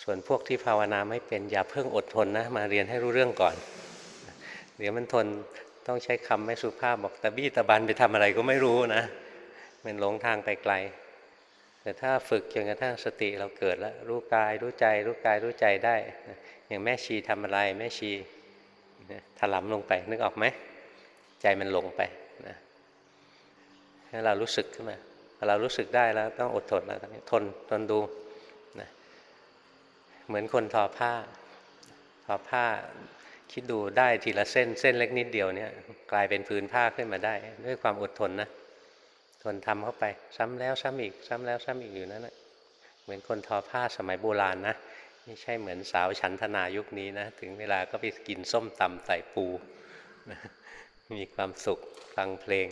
ส่วนพวกที่ภาวนาไม่เป็นอย่าเพิ่งอดทนนะ มาเรียนให้รู้เรื่องก่อน เดี๋ยวมันทนต้องใช้คำไม่สุภาพบอกตะบี้ตะบันไปทำอะไรก็ไม่รู้นะ มันหลงทางไปไกล แต่ถ้าฝึกจนกระทั่งสติเราเกิดแล้ว รู้กายรู้ใจ รู้กายรู้ใจได้ อย่างแม่ชีทำอะไรแม่ชีถลำลงไปนึกออกไหมใจมันหลงไปนะให้เรารู้สึกขึ้นมาพอเรารู้สึกได้แล้วต้องอดทนแล้วทนทนดู เหมือนคนทอผ้า ทอผ้าคิดดูได้ทีละเส้นเส้นเล็กนิดเดียวเนี่ย กลายเป็นพื้นผ้าขึ้นมาได้ ด้วยความอดทนนะทนทำเข้าไป ซ้ำแล้วซ้ำอีก ซ้ำแล้วซ้ำอีกอยู่นั่นแหละเหมือนคนทอผ้าสมัยโบราณนะไม่ใช่เหมือนสาวฉันทนายุคนี้นะถึงเวลาก็ไปกินส้มตำใส่ปูมีความสุขฟังเพลง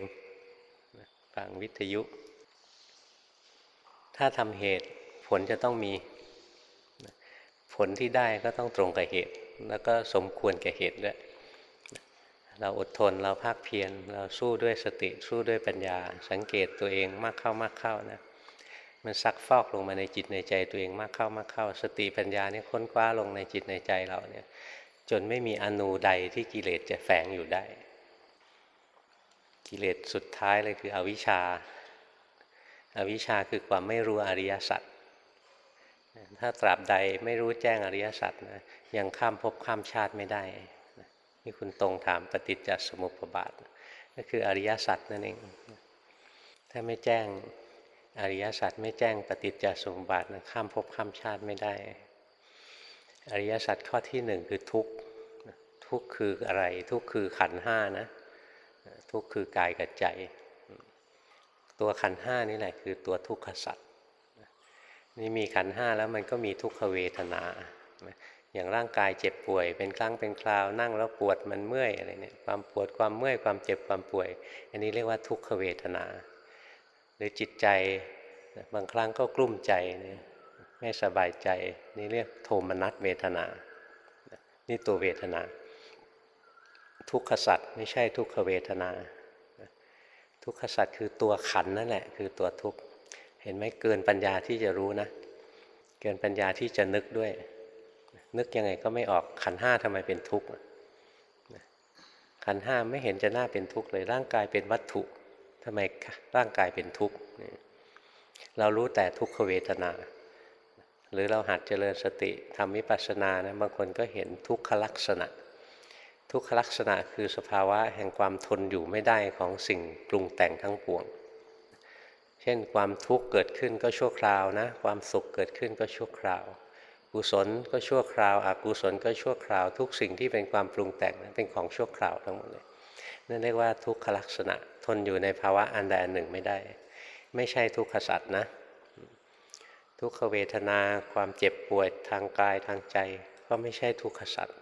ฟังวิทยุ ถ้าทำเหตุผลจะต้องมี ผลที่ได้ก็ต้องตรงกับเหตุ แล้วก็สมควรแก่เหตุด้วยเราอดทนเราภาคเพียรเราสู้ด้วยสติสู้ด้วยปัญญา สังเกตตัวเองมากเข้ามากเข้านะมันซักฟอกลงมาในจิตในใจตัวเองมากเข้ามากเข้า สติปัญญานี่ค้นคว้าลงในจิตในใจเราเนี่ย จนไม่มีอนูใดที่กิเลสจะแฝงอยู่ได้ กิเลสสุดท้ายเลยคืออวิชชาอาวิชชาคือความไม่รู้อริยสัจ ถ้าตราบใดไม่รู้แจ้งอริยสัจนะยังข้ามภพข้ามชาติไม่ได้นี่คุณตรงถามปฏิจจสมุปบาท ก็คืออริยสัจนั่นเอง ถ้าไม่แจ้งอริยสัจไม่แจ้งปฏิจจสมุปบาทนะข้ามภพข้ามชาติไม่ได้ อริยสัจข้อที่หนึ่งคือทุกข์ทุกข์คืออะไร ทุกข์คือขันห้านะ ทุกข์คือกายกับใจ ตัวขันห้านี่แหละคือตัวทุกขสัจ นี่มีขันห้าแล้วมันก็มีทุกขเวทนา อย่างร่างกายเจ็บป่วย เป็นครั้งเป็นคราวนั่งแล้วปวดมันเมื่อยอะไรเนี่ยความปวดความเมื่อยความเจ็บความป่วย อันนี้เรียกว่าทุกขเวทนา หรือจิตใจบางครั้งก็กลุ้มใจไม่สบายใจ นี่เรียกโทมนัสเวทนา นี่ตัวเวทนา ทุกขสัตว์ไม่ใช่ทุกขเวทนา ทุกขสัตว์คือตัวขันนั่นแหละคือตัวทุกข์ เห็นไหมเกินปัญญาที่จะรู้นะ เกินปัญญาที่จะนึกด้วย นึกยังไงก็ไม่ออกขันห้าทำไมเป็นทุกข์ขันห้าไม่เห็นจะน่าเป็นทุกข์เลยร่างกายเป็นวัตถุทำไมร่างกายเป็นทุกข์เรารู้แต่ทุกขเวทนา หรือเราหัดเจริญสติทำวิปัสสนานะบางคนก็เห็นทุกขลักษณะ ทุกขลักษณะคือสภาวะแห่งความทนอยู่ไม่ได้ของสิ่งปรุงแต่งทั้งปวง ช่นความทุกข์เกิดขึ้นก็ชั่วคราวนะ ความสุขเกิดขึ้นก็ชั่วคราว กุศลก็ชั่วคราวอกุศลก็ชั่วคราว ทุกสิ่งที่เป็นความปรุงแต่งนั้นเป็นของชั่วคราวทั้งหมดเลยนั่นเรียกว่าทุกขลักษณะทนอยู่ในภาวะอันใดอันหนึ่งไม่ได้ ไม่ใช่ทุกขสัตว์นะ ทุกขเวทนาความเจ็บปวยทางกายทางใจ ก็ไม่ใช่ทุกขสัตว์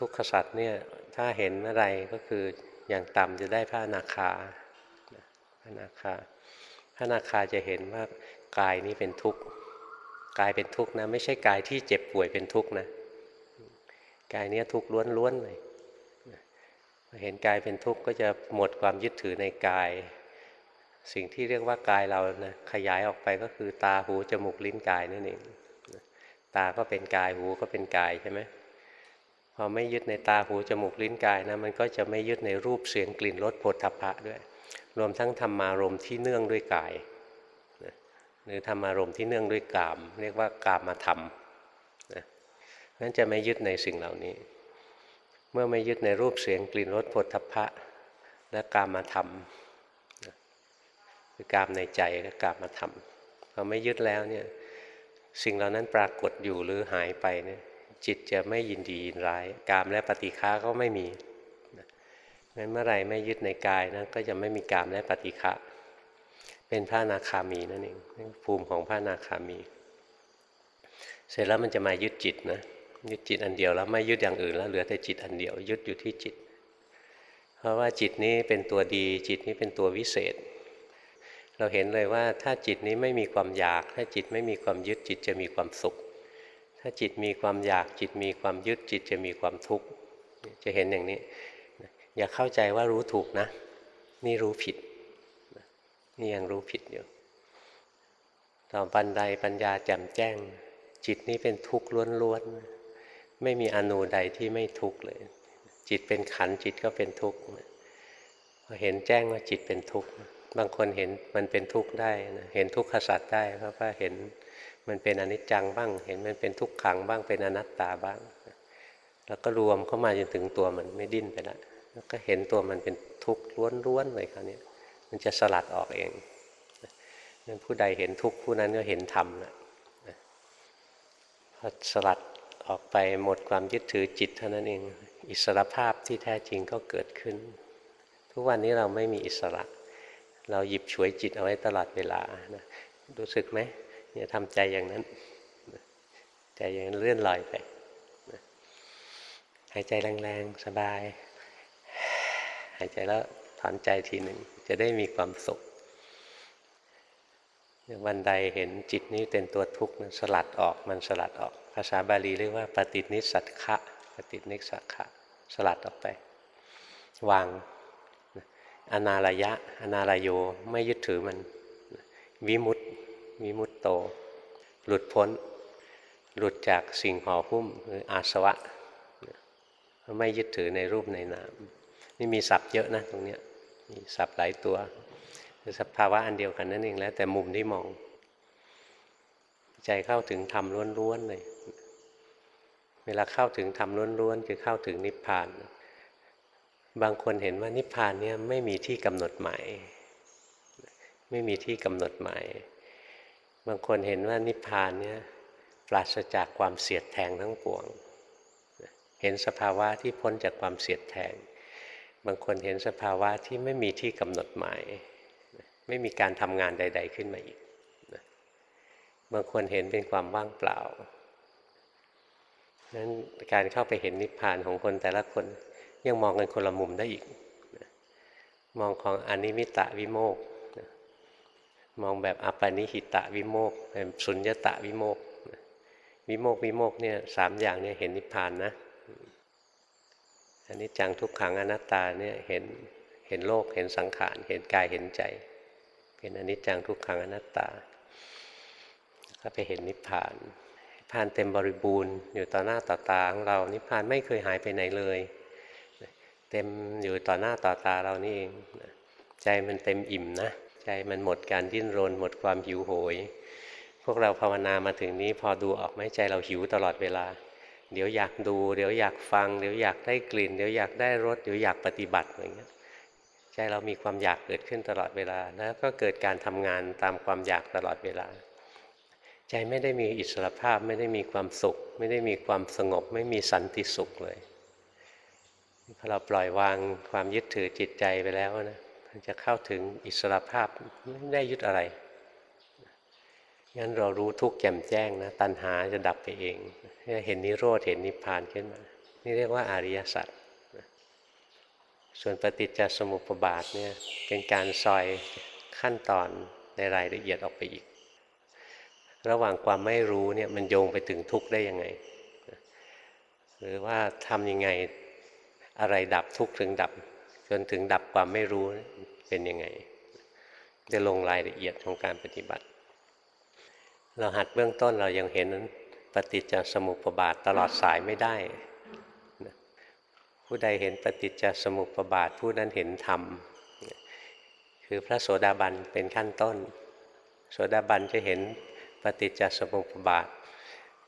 ทุกขสัตว์เนี่ยถ้าเห็นอะไรก็คืออย่างต่ำจะได้พระอนาคา อนาคาพระอนาคาจะเห็นว่ากายนี้เป็นทุกข์กายเป็นทุกข์นะ ไม่ใช่กายที่เจ็บป่วยเป็นทุกข์นะกายเนี้ยทุกข์ล้วนๆเลยเห็นกายเป็นทุกข์ก็จะหมดความยึดถือในกาย สิ่งที่เรียกว่ากายเรานะขยายออกไปก็คือตาหูจมูกลิ้นกายนั่นเองตาก็เป็นกายหูก็เป็นกายใช่ไหมพอไม่ยึดในตาหูจมูกลิ้นกายนะมันก็จะไม่ยึดในรูปเสียงกลิ่นรสผฏฐัพพะด้วย รวมทั้งธรรมารมที่เนื่องด้วยกายหรือธรรมารมที่เนื่องด้วยกาม เรียกว่ากามธรรมนะนั้นจะไม่ยึดในสิ่งเหล่านี้ เมื่อไม่ยึดในรูปเสียงกลิ่นรสผฏฐัพะ และกามธรรมคือกามในใจและกามธรรมพอไม่ยึดแล้วเนี่ยสิ่งเหล่านั้นปรากฏอยู่หรือหายไปเนี่ยจิตจะไม่ยินดียินร้าย กามและปฏิฆาก็ไม่มี เมื่อไรไม่ยึดในกายนะก็จะไม่มีกามและปฏิฆะเป็นพระนาคามีนั่นเองภูมิของพระนาคามี เสร็จแล้วมันจะมายึดจิตนะยึดจิตอันเดียวแล้วไม่ยึดอย่างอื่นแล้วเหลือแต่จิตอันเดียว ยึดอยู่ที่จิต เพราะว่าจิตนี้เป็นตัวดี จิตนี้เป็นตัววิเศษ เราเห็นเลยว่าถ้าจิตนี้ไม่มีความอยาก ถ้าจิตไม่มีความยึดจิตจะมีความสุข ถ้าจิตมีความอยากจิตมีความยึดจิตจะมีความทุกข์จะเห็นอย่างนี้ อย่าเข้าใจว่ารู้ถูกนะ นี่รู้ผิด นี่ยังรู้ผิดอยู่ ต่อปันใดปัญญาแจ่มแจ้ง จิตนี้เป็นทุกข์ล้วนๆ ไม่มีอนูใดที่ไม่ทุกข์เลย จิตเป็นขันจิตก็เป็นทุกข์พอเห็นแจ้งว่าจิตเป็นทุกข์ บางคนเห็นมันเป็นทุกข์ได้นะเห็นทุกขสัตว์ได้เพราะว่าเห็นมันเป็นอนิจจังบ้าง เห็นมันเป็นทุกขังบ้างเป็นอนัตตาบ้าง แล้วก็รวมเข้ามาจนถึงตัวมันไม่ดิ้นไปล้วแล้ว ก็เห็นตัวมันเป็นทุกข์ล้วนๆเลยคราวนี้มันจะสลัดออกเองนั้นผู้ใดเห็นทุกข์ผู้นั้นก็เห็นธรรมนะพอสลัดออกไปหมดความยึดถือจิตเท่านั้นเอง อิสรภาพที่แท้จริงก็เกิดขึ้น ทุกวันนี้เราไม่มีอิสระ เราหยิบฉวยจิตเอาไว้ตลอดเวลานะรู้สึกไหมเนี่ยทำใจอย่างนั้นใจอย่างนั้นเลื่อนลอยไปหายใจแรงๆ สบาย หายใจแล้วถอนใจทีหนึ่งจะได้มีความสุขวันใดเห็นจิตนี้เป็นตัวทุกข์สลัดออกมันสลัดออก ภาษาบาลีเรียกว่าปฏินิสัตขะปฏินิสัตขะสลัดออกไป วางอนาลยะ อนาลโยไม่ยึดถือมัน วิมุตตวิมุตโต หลุดพ้น หลุดจากสิ่งห่อหุ้มหรืออาสวะ ไม่ยึดถือในรูปในนาม นี่มีศัพท์เยอะนะตรงเนี้ยมีศัพท์หลายตัวสภาวะอันเดียวกันนั่นเองแล้ว แต่มุมที่มอง ใจเข้าถึงธรรมล้วนๆเลย เวลาเข้าถึงธรรมล้วนๆคือเข้าถึงนิพพาน บางคนเห็นว่านิพพานเนี่ยไม่มีที่กำหนดหมายไม่มีที่กำหนดหมายบางคนเห็นว่านิพพานเนี่ยปราศจากความเสียดแทงทั้งปวง เห็นสภาวะที่พ้นจากความเสียดแทง บางคนเห็นสภาวะที่ไม่มีที่กำหนดหมายไม่มีการทำงานใด ๆ ขึ้นมาอีกบางคนเห็นเป็นความว่างเปล่านั้นการเข้าไปเห็นนิพพานของคนแต่ละคนยังมองกันคนละมุมได้อีก มองของอนิมิตะวิโมก มองแบบอปานิหิตะวิโมกแบบสุญญตะวิโมก วิโมกวิโมกเนี่ยสามอย่างเนี่ยเห็นนิพพานนะ อันนี้จังทุกขังอนัตตาเนี่ยเห็นเห็นโลกเห็นสังขารเห็นกายเห็นใจ เป็นอนิจจังทุกขังอนัตตา ก็ไปเห็นนิพพานนิพพานเต็มบริบูรณ์อยู่ต่อหน้าต่อตาของเรา นิพพานไม่เคยหายไปไหนเลย เต็มอยู่ต่อหน้าต่อตาเรานี่เองใจมันเต็มอิ่มนะใจมันหมดการดิ้นรน หมดความหิวโหย พวกเราภาวนามาถึงนี้พอดูออกไหมใจเราหิวตลอดเวลา เดี๋ยวอยากดู เดี๋ยวอยากฟัง เดี๋ยวอยากได้กลิ่น เดี๋ยวอยากได้รสเดี๋ยวอยากปฏิบัติอย่างเงี้ยใจเรามีความอยากเกิดขึ้นตลอดเวลา แล้วก็เกิดการทำงานตามความอยากตลอดเวลา ใจไม่ได้มีอิสรภาพไม่ได้มีความสุข ไม่ได้มีความสงบ ไม่มีสันติสุขเลยพอเราปล่อยวางความยึดถือจิตใจไปแล้วนะมันจะเข้าถึงอิสรภาพไม่ได้ยึดอะไร งั้นเรารู้ทุกข์แจ่มแจ้งนะตัณหาจะดับไปเองเห็นนิโรธเห็นนิพพานขึ้นมานี่เรียกว่าอาริยสัจส่วนปฏิจจสมุปบาทเนี่ยเป็นการซอยขั้นตอนในรายละเอียดออกไปอีก ระหว่างความไม่รู้เนี่ยมันโยงไปถึงทุกข์ได้ยังไง หรือว่าทำยังไงอะไรดับทุกข์ถึงดับ จนถึงดับความไม่รู้เป็นยังไงจะลงรายละเอียดของการปฏิบัติ เราหัดเบื้องต้นเรายังเห็นปฏิจจสมุปบาทตลอดสายไม่ได้ ผู้ใดเห็นปฏิจจสมุปบาทผู้นั้นเห็นธรรม คือพระโสดาบันเป็นขั้นต้น โสดาบันจะเห็นปฏิจจสมุปบาท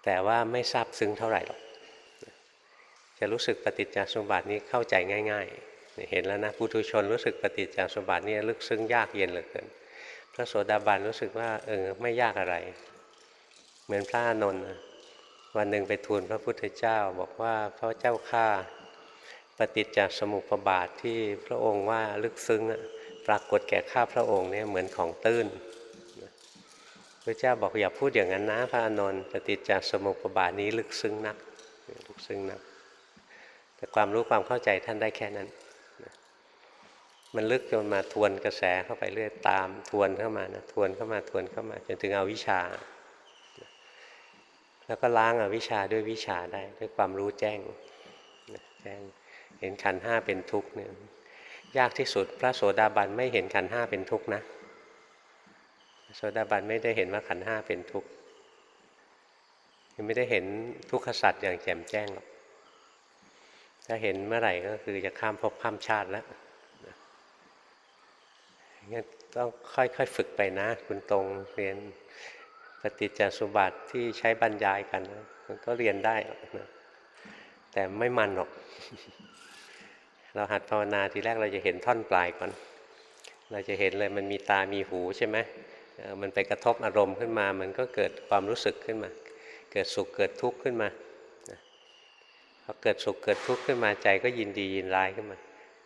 แต่ว่าไม่ทราบซึ้งเท่าไหร่หรอก จะรู้สึกปฏิจจสมุปบาทนี้เข้าใจง่าย ๆ เห็นแล้วนะปุถุชนรู้สึกปฏิจจสมุปบาทนี้ลึกซึ้งยากเย็นเหลือเกิน พระโสดาบันรู้สึกว่าเออไม่ยากอะไร เหมือนพระอานนท์วันหนึ่งไปทูลพระพุทธเจ้าบอกว่าพระเจ้าข้าปฏิจจสมุปบาทที่พระองค์ว่าลึกซึ้งปรากฏแก่ข้าพระองค์เนี่ยเหมือนของตื้นพระเจ้าบอกอย่าพูดอย่างนั้นนะพระอนนท์ปฏิจจสมุปบาทนี้ลึกซึ้งนักลึกซึ้งนัก แต่ความรู้ความเข้าใจท่านได้แค่นั้นมันลึกจนมาทวนกระแสเข้าไปเรื่อยตามทวนเข้ามานะทวนเข้ามาทวนเข้ามาจนถึงเอาวิชา แล้วก็ล้างอวิชชาด้วยวิชาได้ด้วยความรู้แจ้งแจ้งเห็นขันห้าเป็นทุกข์เนี่ยยากที่สุดพระโสดาบันไม่เห็นขันห้าเป็นทุกข์นะโสดาบันไม่ได้เห็นว่าขันห้าเป็นทุกข์ไม่ได้เห็นทุกขสัตว์อย่างแจ่มแจ้งหรอกถ้าเห็นเมื่อไหร่ก็คือจะข้ามภพข้ามชาติแล้วงั้นต้องค่อยๆฝึกไปนะ คุณตรงเรียน ปฏิจจสมบัติที่ใช้บรรยายกัน มันก็เรียนได้นะแต่ไม่มันหรอก เราหัดภาวนาทีแรกเราจะเห็นท่อนปลายก่อน เราจะเห็นเลยมันมีตามีหูใช่ไหมมันไปกระทบอารมณ์ขึ้นมา มันก็เกิดความรู้สึกขึ้นมา เกิดสุขเกิดทุกข์ขึ้นมาพอเกิดสุขเกิดทุกข์ขึ้นมาใจก็ยินดียินร้ายขึ้นมา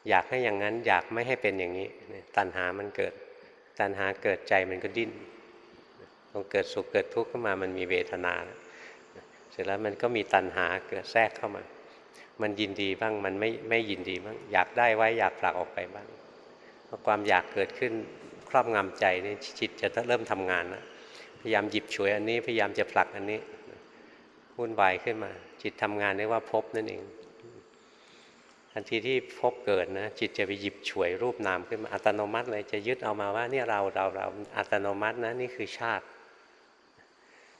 อยากให้อย่างนั้นอยากไม่ให้เป็นอย่างนี้ตัณหามันเกิด ตัณหาเกิดใจมันก็ดิ้น พอเกิดสุขเกิดทุกข์ขึ้นมามันมีเวทนาเสร็จแล้วมันก็มีตัณหาเกิดแทรกเข้ามา มันยินดีบ้างมันไม่ไม่ยินดีบ้างอยากได้ไว้อยากผลักออกไปบ้างพอความอยากเกิดขึ้นครอบงำใจนี่จิตจะเริ่มทำงานนะพยายามหยิบฉวยอันนี้พยายามจะผลักอันนี้วุ่นวายขึ้นมา จิตทำงานเรียกว่าพบนั่นเองทันทีที่พบเกิดนะจิตจะไปหยิบฉวยรูปนามขึ้นมาอัตโนมัติเลยจะยึดเอามาว่าเนี่ยเราเราเราอัตโนมัตินะนี่คือชาติ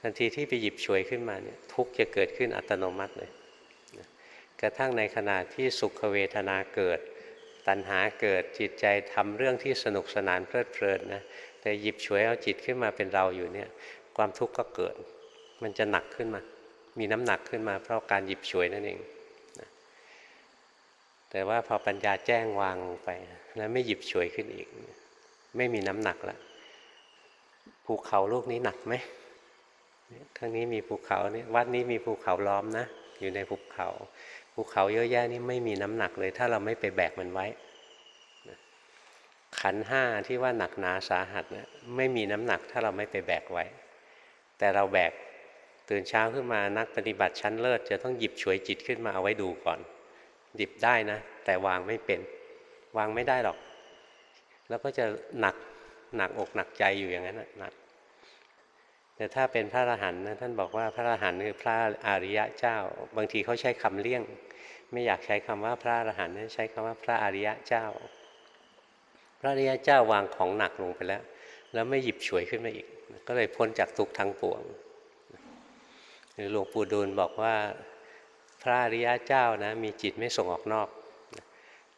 ทันทีที่ไปหยิบฉวยขึ้นมาเนี่ยทุกจะเกิดขึ้นอัตโนมัติเลยกระทั่งในขณะที่สุขเวทนาเกิด ตัณหาเกิดจิตใจทำเรื่องที่สนุกสนานเพลิดเพลินนะแต่หยิบฉวยเอาจิตขึ้นมาเป็นเราอยู่เนี่ยความทุกข์ก็เกิด มันจะหนักขึ้นมา มีน้ำหนักขึ้นมาเพราะการหยิบฉวยนั่นเองนะแต่ว่าพอปัญญาแจ้งวางลงไปแล้วไม่หยิบฉวยขึ้นอีก ไม่มีน้ำหนักละภูเขาลูกนี้หนักไหม ข้างนี้มีภูเขาเนี่ยวัดนี้มีภูเขาล้อมนะ อยู่ในภูเขา ภูเขาเยอะแยะนี่ไม่มีน้ำหนักเลย ถ้าเราไม่ไปแบกมันไว้ ขันห้าที่ว่าหนักหนาสาหัสเนี่ยไม่มีน้ำหนักถ้าเราไม่ไปแบกไว้ แต่เราแบกตื่นเช้าขึ้นมานักปฏิบัติชั้นเลิศจะต้องหยิบฉวยจิตขึ้นมาเอาไว้ดูก่อน หยิบได้นะ แต่วางไม่เป็น วางไม่ได้หรอก แล้วก็จะหนักหนักอกหนักใจอยู่อย่างนั้นหนัก แต่ถ้าเป็นพระอรหันต์นะท่านบอกว่าพระอรหันต์คือพระอริยะเจ้า บางทีเขาใช้คำเลี่ยง ไม่อยากใช้คำว่าพระอรหันต์ใช้คำว่าพระอริยะเจ้า พระอริยะเจ้าวางของหนักลงไปแล้ว แล้วไม่หยิบฉวยขึ้นมาอีก ก็เลยพ้นจากทุกทั้งปวงหรือหลวงปู่ดูลบอกว่าพระอริยะเจ้านะมีจิตไม่ส่งออกนอก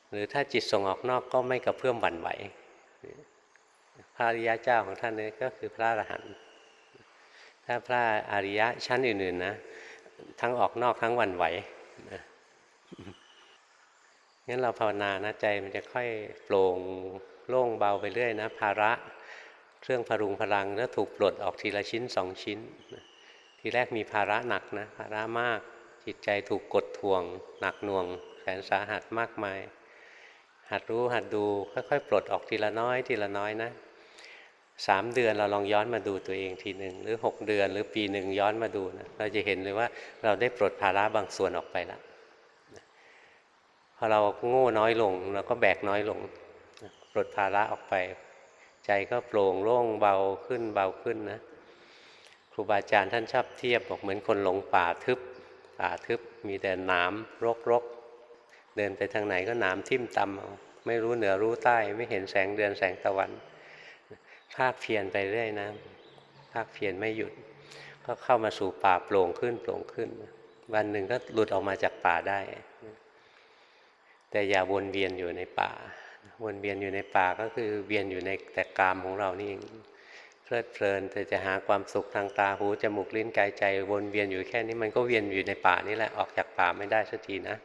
หรือถ้าจิตส่งออกนอกก็ไม่กระเพื่อมหวั่นไหวพระอริยะเจ้าของท่านนี่ก็คือพระอรหันต์ ถ้าพระอริยะชั้นอื่นๆนะทั้งออกนอกทั้งวันไหวนะงั้นเราภาวนานะใจมันจะค่อยโปร่งโล่งเบาไปเรื่อยนะภาระเครื่องพรุงพลังแล้วถูกปลดออกทีละชิ้นสองชิ้น ทีแรกมีภาระหนักนะภาระมากจิตใจถูกกดท่วง หนักหน่วงแสนสาหัสมากมาย หัดรู้หัดดูค่อยๆ ปลดออกทีละน้อยทีละน้อยนะ สามเดือนเราลองย้อนมาดูตัวเองทีหนึ่งหรือหกเดือนหรือปีหนึ่งย้อนมาดูนะเราจะเห็นเลยว่าเราได้ปลดภาระบางส่วนออกไปแล้วพอเราโง่น้อยลงเราก็แบกน้อยลงปลดภาระออกไป ใจก็โปร่งโล่งเบาขึ้นเบาขึ้นนะครูบาอาจารย์ท่านชอบเทียบบอกเหมือนคนหลงป่าทึบป่าทึบมีแต่หนามรกรกเดินไปทางไหนก็หนามทิ่มตำไม่รู้เหนือรู้ใต้ไม่เห็นแสงเดือนแสงตะวัน ภาคเพียรไปเรื่อยนะภาคเพียรไม่หยุด ก็เข้ามาสู่ป่าโปร่งขึ้นโปร่งขึ้น วันหนึ่งก็หลุดออกมาจากป่าได้ แต่อย่าวนเวียนอยู่ในป่า วนเวียนอยู่ในป่าก็คือเวียนอยู่ในแต่กามของเรานี่เองเพลิดเพลินแต่จะหาความสุขทางตาหูจมูกลิ้นกายใจ วนเวียนอยู่แค่นี้มันก็เวียนอยู่ในป่านี่แหละออกจากป่าไม่ได้สักทีนะ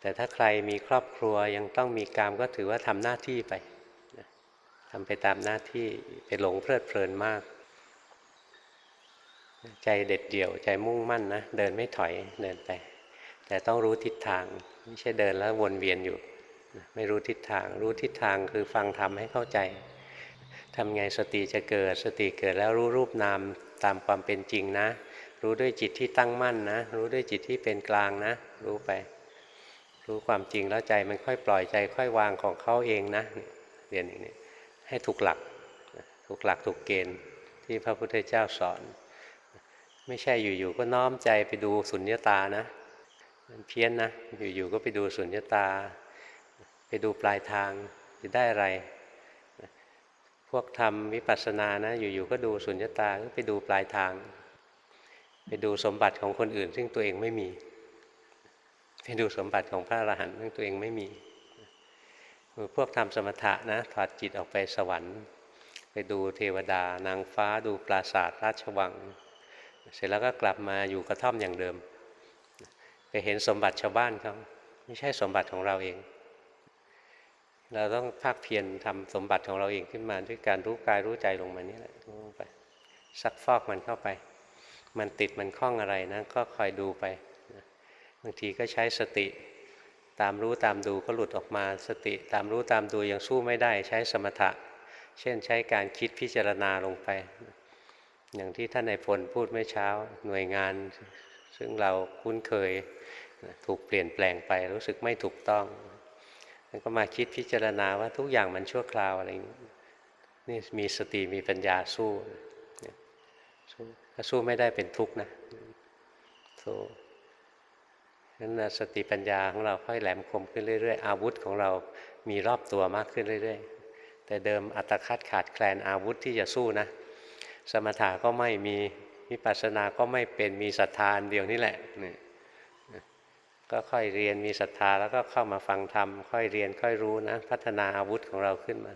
แต่ถ้าใครมีครอบครัวยังต้องมีกามก็ถือว่าทำหน้าที่ไป ทำไปตามหน้าที่ไปหลงเพลิดเพลินมาก ใจเด็ดเดี่ยวใจมุ่งมั่นนะเดินไม่ถอยเดินไป แต่ต้องรู้ทิศทาง ไม่ใช่เดินแล้ววนเวียนอยู่ ไม่รู้ทิศทาง รู้ทิศทางคือฟังธรรมให้เข้าใจทำไงสติจะเกิดสติเกิดแล้วรู้รูปนามตามความเป็นจริงนะ รู้ด้วยจิตที่ตั้งมั่นนะ รู้ด้วยจิตที่เป็นกลางนะ รู้ไป รู้ความจริงแล้วใจมันค่อยปล่อยใจค่อยวางของเขาเองนะเรียนอย่างนี้ ให้ถูกหลัก ถูกหลักถูกเกณฑ์ที่พระพุทธเจ้าสอน ไม่ใช่อยู่ๆก็น้อมใจไปดูสุญญตานะ มันเพี้ยนนะ อยู่ๆก็ไปดูสุญญตา ไปดูปลายทางจะได้อะไร พวกทำวิปัสสนานะ อยู่ๆก็ดูสุญญตาก็ไปดูปลายทาง ไปดูสมบัติของคนอื่น ซึ่งตัวเองไม่มี ไปดูสมบัติของพระอรหันต์ซึ่งตัวเองไม่มี พวกทำสมถะนะถอดจิตออกไปสวรรค์ ไปดูเทวดา นางฟ้าดูปราสาทราชวัง เสร็จแล้วก็กลับมาอยู่กระท่อมอย่างเดิม ไปเห็นสมบัติชาวบ้านเขาไม่ใช่สมบัติของเราเอง เราต้องภาคเพียรทำสมบัติของเราเองขึ้นมาด้วยการรู้กายรู้ใจลงมานี่แหละรู้ไปซักฟอกมันเข้าไป มันติดมันคล้องอะไรนะก็คอยดูไปบางทีก็ใช้สติ ตามรู้ตามดูก็หลุดออกมาสติ ตามรู้ตามดูยังสู้ไม่ได้ใช้สมถะ เช่นใช้การคิดพิจารณาลงไป อย่างที่ท่านในพลพูดเมื่อเช้าหน่วยงาน ซึ่งเราคุ้นเคยถูกเปลี่ยนแปลงไปรู้สึกไม่ถูกต้องแล้วก็มาคิดพิจารณาว่าทุกอย่างมันชั่วคราวอะไรอย่างนี้นี่มีสติมีปัญญาสู้สู้ถ้าสู้ไม่ได้เป็นทุกข์นะสู้ นั้นสติปัญญาของเราค่อยแหลมคมขึ้นเรื่อยๆ อาวุธของเรามีรอบตัวมากขึ้นเรื่อยๆ แต่เดิมอัตคัดขาดแคลนอาวุธที่จะสู้นะ สมถะก็ไม่มีวิปัสสนาก็ไม่เป็นมีศรัทธาเดียวนี่แหละเนี่ยก็ค่อยเรียนมีศรัทธาแล้วก็เข้ามาฟังธรรมค่อยเรียนค่อยรู้นะ พัฒนาอาวุธของเราขึ้นมา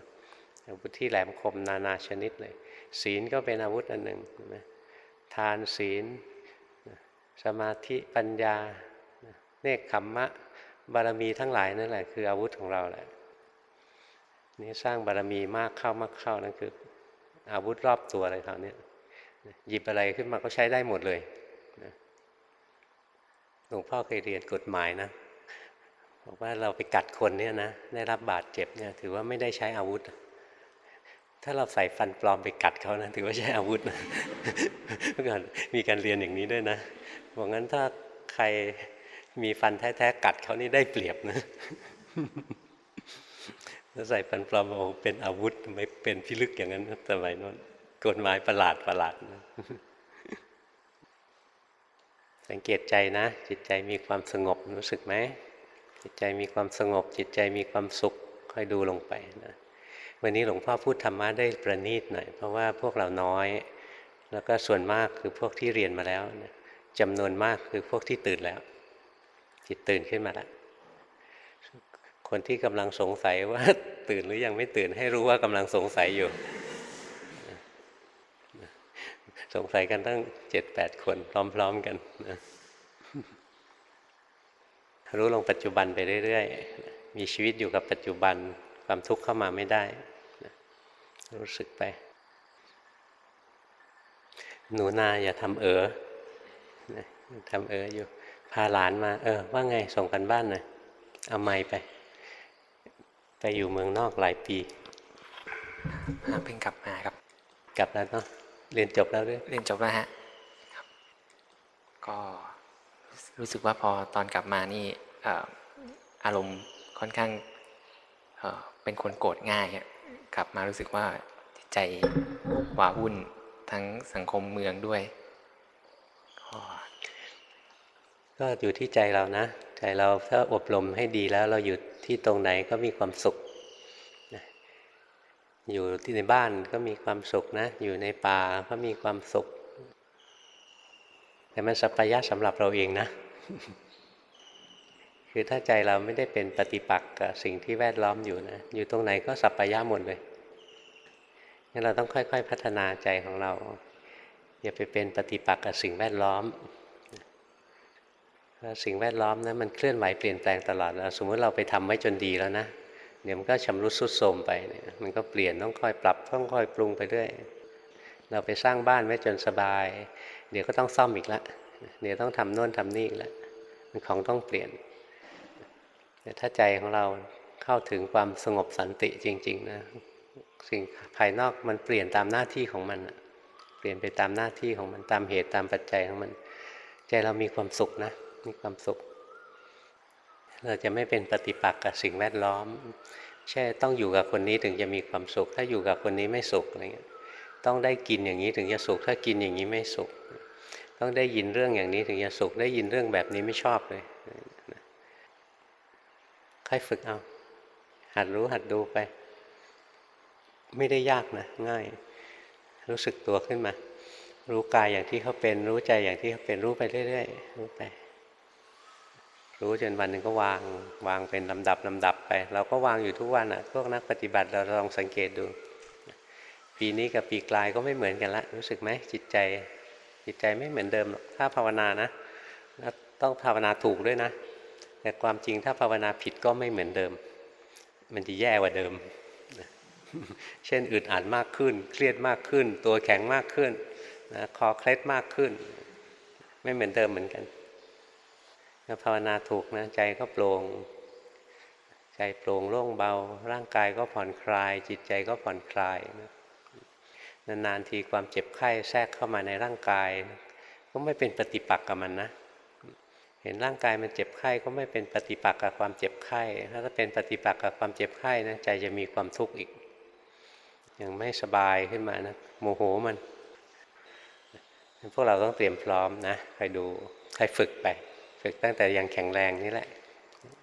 อาวุธที่แหลมคมนานาชนิดเลย ศีลก็เป็นอาวุธอันหนึ่งเห็นไหมทานศีล สมาธิปัญญา เนคขมมะ บารมีทั้งหลายนั่นแหละ คืออาวุธของเราแหละนี่สร้างบารมีมากเข้ามากเข้านั่นคือ อาวุธรอบตัวอะไรคราวนี้หยิบอะไรขึ้นมาก็ใช้ได้หมดเลยหลวงพ่อเคยเรียนกฎหมายนะบอกว่าเราไปกัดคนเนี่ยนะได้รับบาดเจ็บเนี่ยถือว่าไม่ได้ใช้อาวุธ ถ้าเราใส่ฟันปลอมไปกัดเขานะถือว่าใช้อาวุธนะเมื่อก่อนมีการเรียนอย่างนี้ด้วยนะบอกงั้นถ้าใคร มีฟันแท้ๆกัดเขานี่ได้เปรียบนะแล้วใส่ฟันปลอมโอ้เป็นอาวุธไม่เป็นพิลึกอย่างนั้นสมัยโน้นกฎหมายประหลาดประหลาดนะสังเกตใจนะ จิตใจมีความสงบรู้สึกไหมจิตใจมีความสงบ จิตใจมีความสุขค่อยดูลงไปนะวันนี้หลวงพ่อพูดธรรมะได้ประณีตหน่อยเพราะว่าพวกเราน้อย แล้วก็ส่วนมากคือพวกที่เรียนมาแล้วจำนวนมากคือพวกที่ตื่นแล้ว จิตตื่นขึ้นมาแล้วคนที่กำลังสงสัยว่าตื่นหรือยังไม่ตื่นให้รู้ว่ากำลังสงสัยอยู่ สงสัยกันตั้งเจ็ดแปดคนพร้อม ๆกันนะรู้ลงปัจจุบันไปเรื่อยๆ มีชีวิตอยู่กับปัจจุบัน ความทุกข์เข้ามาไม่ได้ รู้สึกไป หนูนาอย่าทำเออทำเอออยู่ พาหลานมา เออ ว่าไงส่งกันบ้านหน่อยเอาไม้ไป ไปอยู่เมืองนอกหลายปีเพิ่งกลับมาครับ กลับแล้วเนาะเรียนจบแล้วด้วยเรียนจบแล้วฮะครับก็รู้สึกว่าพอตอนกลับมานี่เอ่ออารมณ์ค่อนข้างเอ่อเป็นคนโกรธง่ายอะกลับมารู้สึกว่าจิตใจหวาวุ่นทั้งสังคมเมืองด้วย ก็อยู่ที่ใจเรานะ ใจเราถ้าอบรมให้ดีแล้วเราอยู่ที่ตรงไหนก็มีความสุข อยู่ที่ในบ้านก็มีความสุขนะ อยู่ในป่าก็มีความสุข แต่มันสัพพยะสำหรับเราเองนะ คือถ้าใจเราไม่ได้เป็นปฏิปักษ์กับสิ่งที่แวดล้อมอยู่นะ อยู่ตรงไหนก็สัพพยะหมดเลยงั้นเราต้องค่อย ๆ พัฒนาใจของเรา อย่าไปเป็นปฏิปักษ์กับสิ่งแวดล้อม สิ่งแวดล้อมนะมันเคลื่อนไหวเปลี่ยนแปลงตลอดสมมติเราไปทำไว้จนดีแล้วนะเดี๋ยวมันก็ชำรุดทรุดโทรมไปเนี่ยมันก็เปลี่ยนต้องค่อยปรับต้องค่อยปรุงไปเรื่อยเราไปสร้างบ้านไว้จนสบาย เดี๋ยวก็ต้องซ่อมอีกละเดี๋ยวต้องทำโน่นทำนี่อีกละมันของต้องเปลี่ยนแต่ถ้าใจของเราเข้าถึงความสงบสันติจริง ๆ นะสิ่งภายนอกมันเปลี่ยนตามหน้าที่ของมันเปลี่ยนไปตามหน้าที่ของมันตามเหตุตามปัจจัยของมัน ใจเรามีความสุขนะ มีความสุข เราจะไม่เป็นปฏิปักษ์กับสิ่งแวดล้อมใช่ต้องอยู่กับคนนี้ถึงจะมีความสุข ถ้าอยู่กับคนนี้ไม่สุขอะไรเงี้ยต้องได้กินอย่างนี้ถึงจะสุข ถ้ากินอย่างนี้ไม่สุข ต้องได้ยินเรื่องอย่างนี้ถึงจะสุข ได้ยินเรื่องแบบนี้ไม่ชอบเลยค่อยฝึกเอา หัดรู้หัดดูไป ไม่ได้ยากนะ ง่าย รู้สึกตัวขึ้นมา รู้กายอย่างที่เขาเป็น รู้ใจอย่างที่เขาเป็นรู้ไปเรื่อยๆรู้ไป รู้จนวันหนึ่งก็วางวางเป็นลำดับลำดับไป เราก็วางอยู่ทุกวันอะพวกนักปฏิบัติเราลองสังเกตดู ปีนี้กับปีกลายก็ไม่เหมือนกันละ รู้สึกไหมจิตใจ จิตใจไม่เหมือนเดิมหรอกถ้าภาวนานะต้องภาวนาถูกด้วยนะ แต่ความจริงถ้าภาวนาผิดก็ไม่เหมือนเดิม มันจะแย่กว่าเดิม เช่นอึดอัดมากขึ้น เครียดมากขึ้น ตัวแข็งมากขึ้นนะคอเคล็ดมากขึ้น ไม่เหมือนเดิมเหมือนกัน ถ้าภาวนาถูกนะใจก็โปร่งใจโปร่งโล่งเบา ร่างกายก็ผ่อนคลาย จิตใจก็ผ่อนคลายนะนานๆทีความเจ็บไข้แทรกเข้ามาในร่างกาย ก็ไม่เป็นปฏิปักษ์กับมันนะเห็นร่างกายมันเจ็บไข้ก็ไม่เป็นปฏิปักษ์กับความเจ็บไข้ถ้าเป็นปฏิปักษ์กับความเจ็บไข้นะใจจะมีความทุกข์อีกอย่างไม่สบายขึ้นมานะโมโหมัน พวกเราต้องเตรียมพร้อมนะคอยดูคอยฝึกไป ฝึกตั้งแต่ยังแข็งแรงนี่แหละ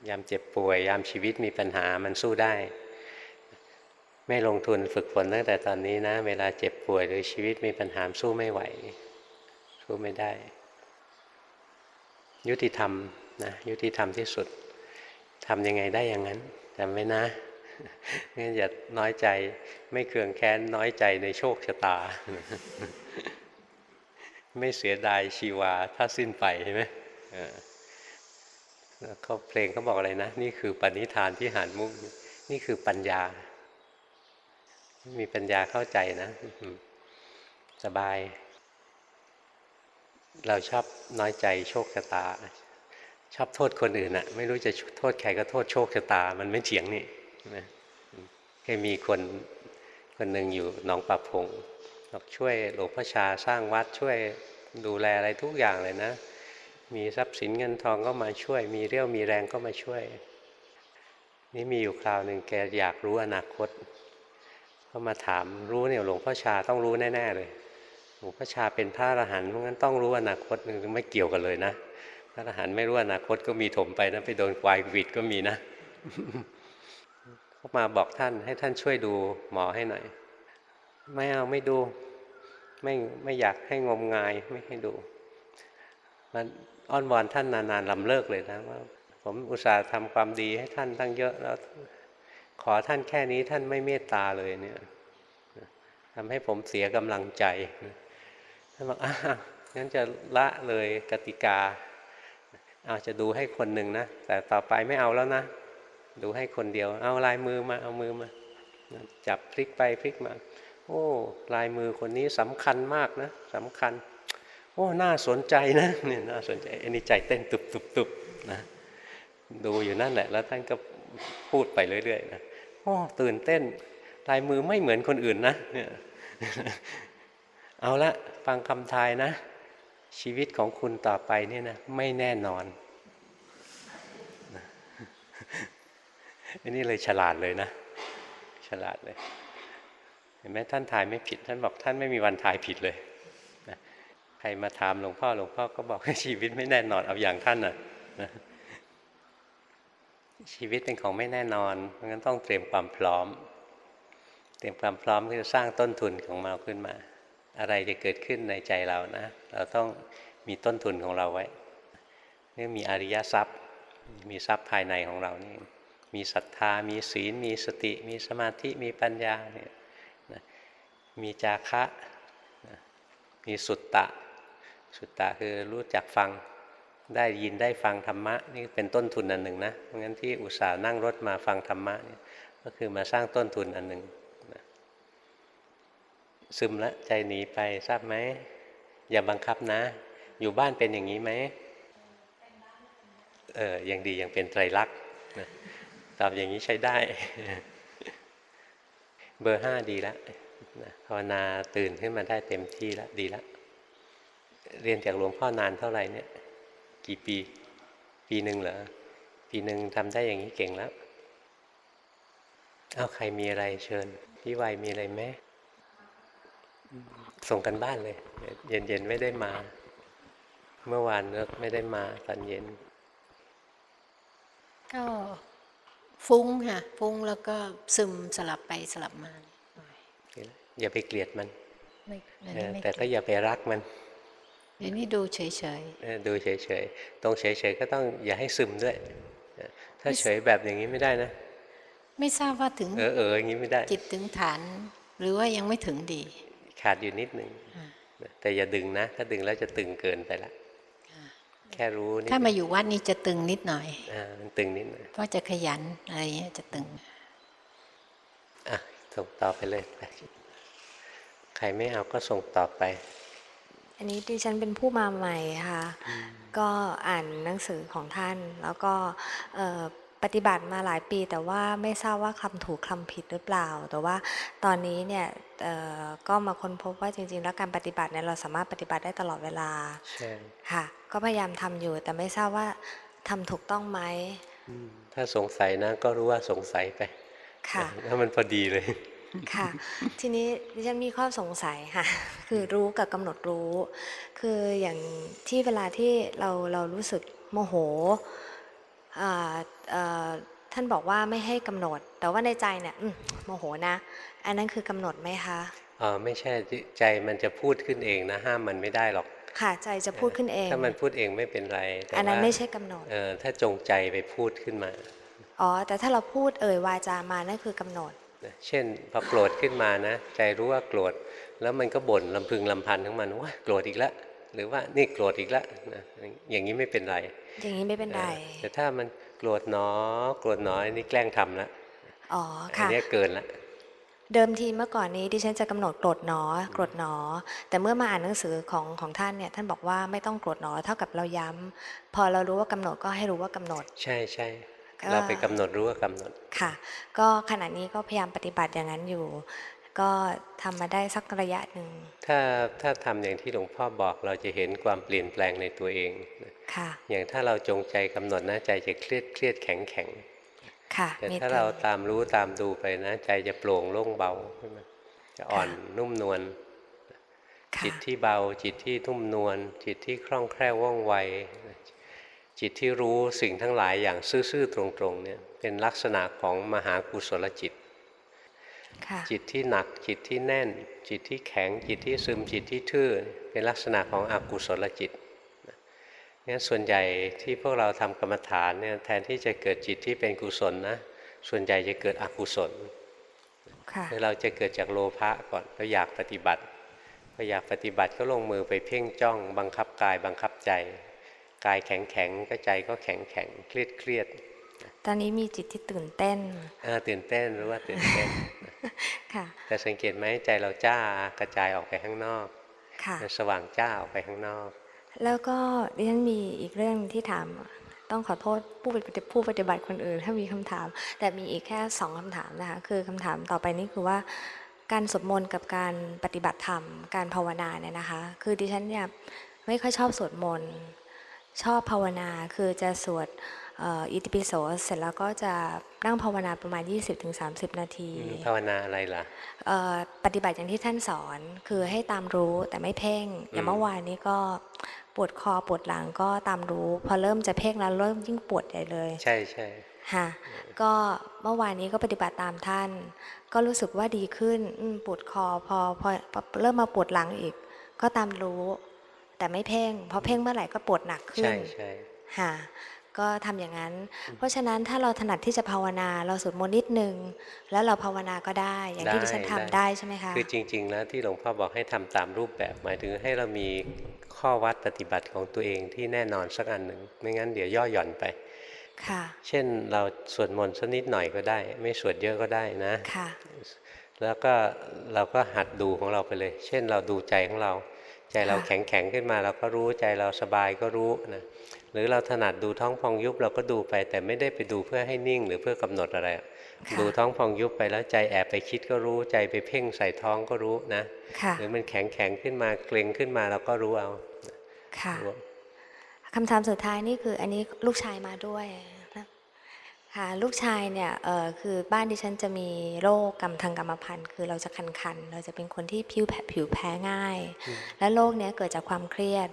ยามเจ็บป่วย ยามชีวิตมีปัญหามันสู้ได้ ไม่ลงทุนฝึกฝนตั้งแต่ตอนนี้นะ เวลาเจ็บป่วยหรือชีวิตมีปัญหาสู้ไม่ไหว สู้ไม่ได้ ยุติธรรมนะยุติธรรมที่สุดทำยังไงได้อย่างนั้นจำไว้นะงั้นอย่าน้อยใจไม่เคืองแค้นน้อยใจในโชคชะตา ไม่เสียดายชีวาถ้าสิ้นไปใช่ไหม เขาเพลงเขาบอกอะไรนะ นี่คือปณิธานที่หานมุกนี่คือปัญญา มีปัญญาเข้าใจนะ สบาย เราชอบน้อยใจโชคชะตา ชอบโทษคนอื่นอะไม่รู้จะโทษใครก็โทษโชคชะตา มันไม่เถียงนี่นะเคยมีคนคนหนึ่งอยู่หนองปะพงบอกช่วยหลวงพ่อชาสร้างวัดช่วยดูแลอะไรทุกอย่างเลยนะ มีทรัพย์สินเงินทองก็มาช่วย มีเรี่ยวมีแรงก็มาช่วย นี่มีอยู่คราวหนึ่งแกอยากรู้อนาคต ก็มาถามรู้เนี่ยหลวงพ่อชาต้องรู้แน่ๆเลยหลวงพ่อชาเป็นพระอรหันต์เพราะงั้นต้องรู้อนาคตหนึ่งไม่เกี่ยวกันเลยนะพระอรหันต์ไม่รู้อนาคตก็มีถมไปนะไปโดนควายวิดก็มีนะเขามาบอกท่านให้ท่านช่วยดูหมอให้หน่อย ไม่เอาไม่ดู ไม่ไม่อยากให้งมงายไม่ให้ดู มัน อ้อนวอนท่านนานๆลำเลิกเลยนะว่าผมอุตส่าห์ทำความดีให้ท่านตั้งเยอะแล้ว ขอท่านแค่นี้ท่านไม่เมตตาเลยเนี่ยทำให้ผมเสียกำลังใจท่านบอกอะงั้นจะละเลยกติกาเอาจะดูให้คนหนึ่งนะ แต่ต่อไปไม่เอาแล้วนะ ดูให้คนเดียว เอาลายมือมาเอามือมา จับพลิกไปพลิกมา โอ้ ลายมือคนนี้สำคัญมากนะสำคัญ โอ้น่าสนใจนะเนี่ยน่าสนใจอันนี้ใจเต้นตุบตุบตุบนะดูอยู่นั่นแหละ แล้วท่านก็พูดไปเรื่อยๆนะโอ้ตื่นเต้นลายมือไม่เหมือนคนอื่นนะเนี่ยเอาละฟังคำทายนะ ชีวิตของคุณต่อไปเนี่ยนะไม่แน่นอนอันนี้เลยฉลาดเลยนะ ฉลาดเลย เห็นไหมท่านทายไม่ผิด ท่านบอกท่านไม่มีวันทายผิดเลย ใครมาถามหลวงพ่อหลวงพ่อก็บอกให้ชีวิตไม่แน่นอนเอาอย่างท่านน่ะชีวิตเป็นของไม่แน่นอนเพราะงั้นต้องเตรียมความพร้อม เตรียมความพร้อมที่จะสร้างต้นทุนของเราขึ้นมา อะไรจะเกิดขึ้นในใจเรานะ เราต้องมีต้นทุนของเราไว้นี่มีอริยทรัพย์ มีทรัพย์ภายในของเรานี่มีศรัทธา มีศีล มีสติ มีสมาธิ มีปัญญาเนี่ยมีจาคะ มีสุตตะ สุตตะคือรู้จักฟังได้ยินได้ฟังธรรมะนี่เป็นต้นทุนอันหนึ่งนะเพราะงั้นที่อุตส่าห์นั่งรถมาฟังธรรมะนี่ก็คือมาสร้างต้นทุนอันหนึ่งนะซึมละใจหนีไปทราบไหมอย่าบังคับนะ อยู่บ้านเป็นอย่างนี้ไหมเออยังดียังเป็นไตรลักษณ์นะตอบอย่างนี้ใช้ได้ เบอร์ห้าดีแล้วนะภาวนาตื่นขึ้นมาได้เต็มที่แล้วดีแล้ว เรียนจากหลวงพ่อนานเท่าไหร่เนี่ย กี่ปี ปีหนึ่งเหรอ ปีหนึ่งทำได้อย่างนี้เก่งแล้วเอาใครมีอะไรเชิญ พี่วัยมีอะไรไหมส่งกันบ้านเลย เย็นๆไม่ได้มา เมื่อวานเลิกไม่ได้มาตอนเย็น ก็ฟุ้งค่ะ ฟุ้งแล้วก็ซึมสลับไปสลับมาหน่อยอย่าไปเกลียดมันไม่เดี๋ยวเอนี้อไม่แต่ก็อย่าไปรักมัน เดี๋ยวนี้ดูเฉยเออดูเฉยๆตรงเฉยๆก็ต้องอย่าให้ซึมด้วยเออถ้าเฉยแบบอย่างนี้ไม่ได้นะๆไม่ทราบว่าถึง เออเอออย่างนี้ไม่ได้ จิตถึงฐาน หรือว่ายังไม่ถึงดี ขาดอยู่นิดหนึ่งอ่าแต่อย่าดึงนะ ถ้าดึงแล้วจะตึงเกินไปละแค่รู้นิดถ้ามาอยู่วัดนี้จะตึงนิดหน่อยอ่ามันตึงนิดหน่อยเพราะจะขยันอะไรเงี้ยจะตึงอะส่งต่อไปเลยไปใครไม่เอาก็ส่งต่อไป อันนี้ดิฉันเป็นผู้มาใหม่ค่ะก็อ่านหนังสือของท่าน แล้วก็เอ่อปฏิบัติมาหลายปี แต่ว่าไม่ทราบว่าคำถูกคำผิดหรือเปล่า แต่ว่าตอนนี้เนี่ยเอ่อก็มาค้นพบว่าจริง ๆ แล้วการปฏิบัติเนี่ยเราสามารถปฏิบัติได้ตลอดเวลาใช่ค่ะก็พยายามทำอยู่ แต่ไม่ทราบว่าทำถูกต้องไหมอืมถ้าสงสัยนะก็รู้ว่าสงสัยไปค่ะถ้ามันพอดีเลย ค่ะ ทีนี้ดิฉันมีข้อสงสัยค่ะ คือรู้กับกำหนดรู้ คืออย่างที่เวลาที่เราเรารู้สึกโมโหอ่าเอ่อท่านบอกว่าไม่ให้กำหนด แต่ว่าในใจเนี่ยอืมโมโหนะ อันนั้นคือกำหนดไหมคะอ๋อไม่ใช่ใจมันจะพูดขึ้นเองนะห้ามมันไม่ได้หรอกค่ะใจจะพูดขึ้นเอง ถ้ามันพูดเองไม่เป็นไรแต่อันนั้นว่าไม่ใช่กำหนดเออถ้าจงใจไปพูดขึ้นมาอ๋อแต่ถ้าเราพูดเอ่ยวาจามานั่นคือกำหนดนะ เช่นพอโกรธขึ้นมานะ ใจรู้ว่าโกรธแล้วมันก็บ่นลำพึงลำพันของมันว่าโกรธอีกแล้วหรือว่านี่โกรธอีกแล้วนะอย่างนี้ไม่เป็นไร อย่างนี้ไม่เป็นไรเออแต่ถ้ามันโกรธหนอโกรธหนออันนี่แกล้งทำละอ๋ออันค่ะเนี้ยเกินละเดิมทีเมื่อก่อนนี้ดิฉันจะกำหนดโกรธหนอโกรธหนอ แต่เมื่อมาอ่านหนังสือของของท่านเนี่ยท่านบอกว่าไม่ต้องโกรธหนอเท่ากับเราย้ำพอเรารู้ว่ากำหนดก็ให้รู้ว่ากำหนด ใช่ใช่ก็ เราไปกำหนดรู้ว่ากำหนดค่ะ ก็ขณะนี้ก็พยายามปฏิบัติอย่างนั้นอยู่ ก็ทำมาได้สักระยะหนึ่งถ้าถ้าทำอย่างที่หลวงพ่อบอกเราจะเห็นความเปลี่ยนแปลงในตัวเองนะค่ะ อย่างถ้าเราจงใจกำหนดนะใจจะเครียดเครียดแข็งแข็งค่ะแต่มีถ้าแต่เราตามรู้ตามดูไปนะ ใจจะโปร่งโล่งเบาขึ้นมาจะอ่อนนุ่มนวลค่ะจิตที่เบาจิตที่นุ่มนวลจิตที่คล่องแคล่วว่องไว จิตที่รู้สิ่งทั้งหลายอย่างซื่อๆตรงๆเนี่ยเป็นลักษณะของมหากุศลจิตค่ะจิตที่หนักจิตที่แน่น จิตที่แข็งจิตที่ซึมจิตที่ทื่อ เป็นลักษณะของอกุศลจิตนะงั้นส่วนใหญ่ที่พวกเราทำกรรมฐานเนี่ยแทนที่จะเกิดจิตที่เป็นกุศลนะส่วนใหญ่จะเกิดอกุศลค่ะคือเราจะเกิดจากโลภะก่อนเราอยากปฏิบัติพออยากปฏิบัติก็ลงมือไปเพ่งจ้อง บังคับกายบังคับใจ กายแข็งแข็งก็ใจก็แข็งแข็งเครียดเครียดตอนนี้มีจิตที่ตื่นเต้นอ่าตื่นเต้นหรือว่าตื่นเต้นค่ะแต่สังเกตไหมใจเราจ้ากระจายออกไปข้างนอกค่ะมันสว่างจ้าออกไปข้างนอก แล้วก็ดิฉันมีอีกเรื่องที่ถามต้องขอโทษผู้ปฏิผู้ปฏิบัติคนอื่น ถ้ามีคำถาม แต่มีอีกแค่สองคำถามนะคะคือคำถามต่อไปนี้คือว่าการสวดมนต์กับการปฏิบัติธรรม การภาวนาเนี่ยนะคะ คือดิฉันเนี่ยไม่ค่อยชอบสวดมนต์ ชอบภาวนาคือจะสวดเเอ่ออิติปิโสเสร็จแล้วก็จะนั่งภาวนาประมาณ 20-30 นาทีอืมภาวนาอะไรล่ะเอ่อปฏิบัติอย่างที่ท่านสอนคือให้ตามรู้แต่ไม่เพ่ง อย่างอืมเมื่อวานนี้ก็ปวดคอปวดหลังก็ตามรู้ พอเริ่มจะเพ่งแล้วเริ่มยิ่งปวดใหญ่เลย ใช่ใช่ค่ะก็เมื่อวานนี้ก็ปฏิบัติตามท่าน ก็รู้สึกว่าดีขึ้นอมปวดคอพอพอพอเริ่มมาปวดหลังอีก ก็ตามรู้ แต่ไม่เพ่งพอเพ่งเมื่อไหร่ก็ปวดหนักขึ้ใช่นใช่ค่ะก็ทำอย่างนั้น เพราะฉะนั้นถ้าเราถนัดที่จะภาวนาเราสวดมนต์นิดนึง แล้วเราภาวนาก็ได้ อย่างที่ดิฉันทำได้ใช่ไหมคะคือจริงๆแล้วที่หลวงพ่อบอกให้ทำตามรูปแบบ หมายถึงให้เรามีข้อวัดปฏิบัติของตัวเองที่แน่นอนสักอันหนึ่งไม่งั้นเดี๋ยวย่อหย่อนไปค่ะ เช่นเราสวดมนต์สักนิดหน่อยก็ได้ ไม่สวดเยอะก็ได้นะค่ะแล้วก็เราก็หัดดูของเราไปเลย เช่นเราดูใจของเรา ใจเราค่ะแข็งแข็งๆขึ้นมาเราก็รู้ใจเราสบายก็รู้นะหรือเราถนัดดูท้องพองยุบเราก็ดูไป แต่ไม่ได้ไปดูเพื่อให้นิ่ง หรือเพื่อกำหนดอะไรค่ะดูท้องพองยุบไปแล้วใจแอบไปคิดก็รู้ใจไปเพ่งใส่ท้องก็รู้นะค่ะหรือมันแข็งแข็งๆขึ้นมาเกร็งขึ้นมาเราก็รู้เอาค่ะรู้คำถามสุดท้ายนี่คืออันนี้ลูกชายมาด้วยนะ ค่ะลูกชายเนี่ยเออคือบ้านดิฉันจะมีโรคกรรมทางกรรมพันธุ์ คือเราจะคันๆเราจะเป็นคนที่ผิวแพ้ผิวแพ้ง่าย และโรคเนี้ยเกิดจากความเครียด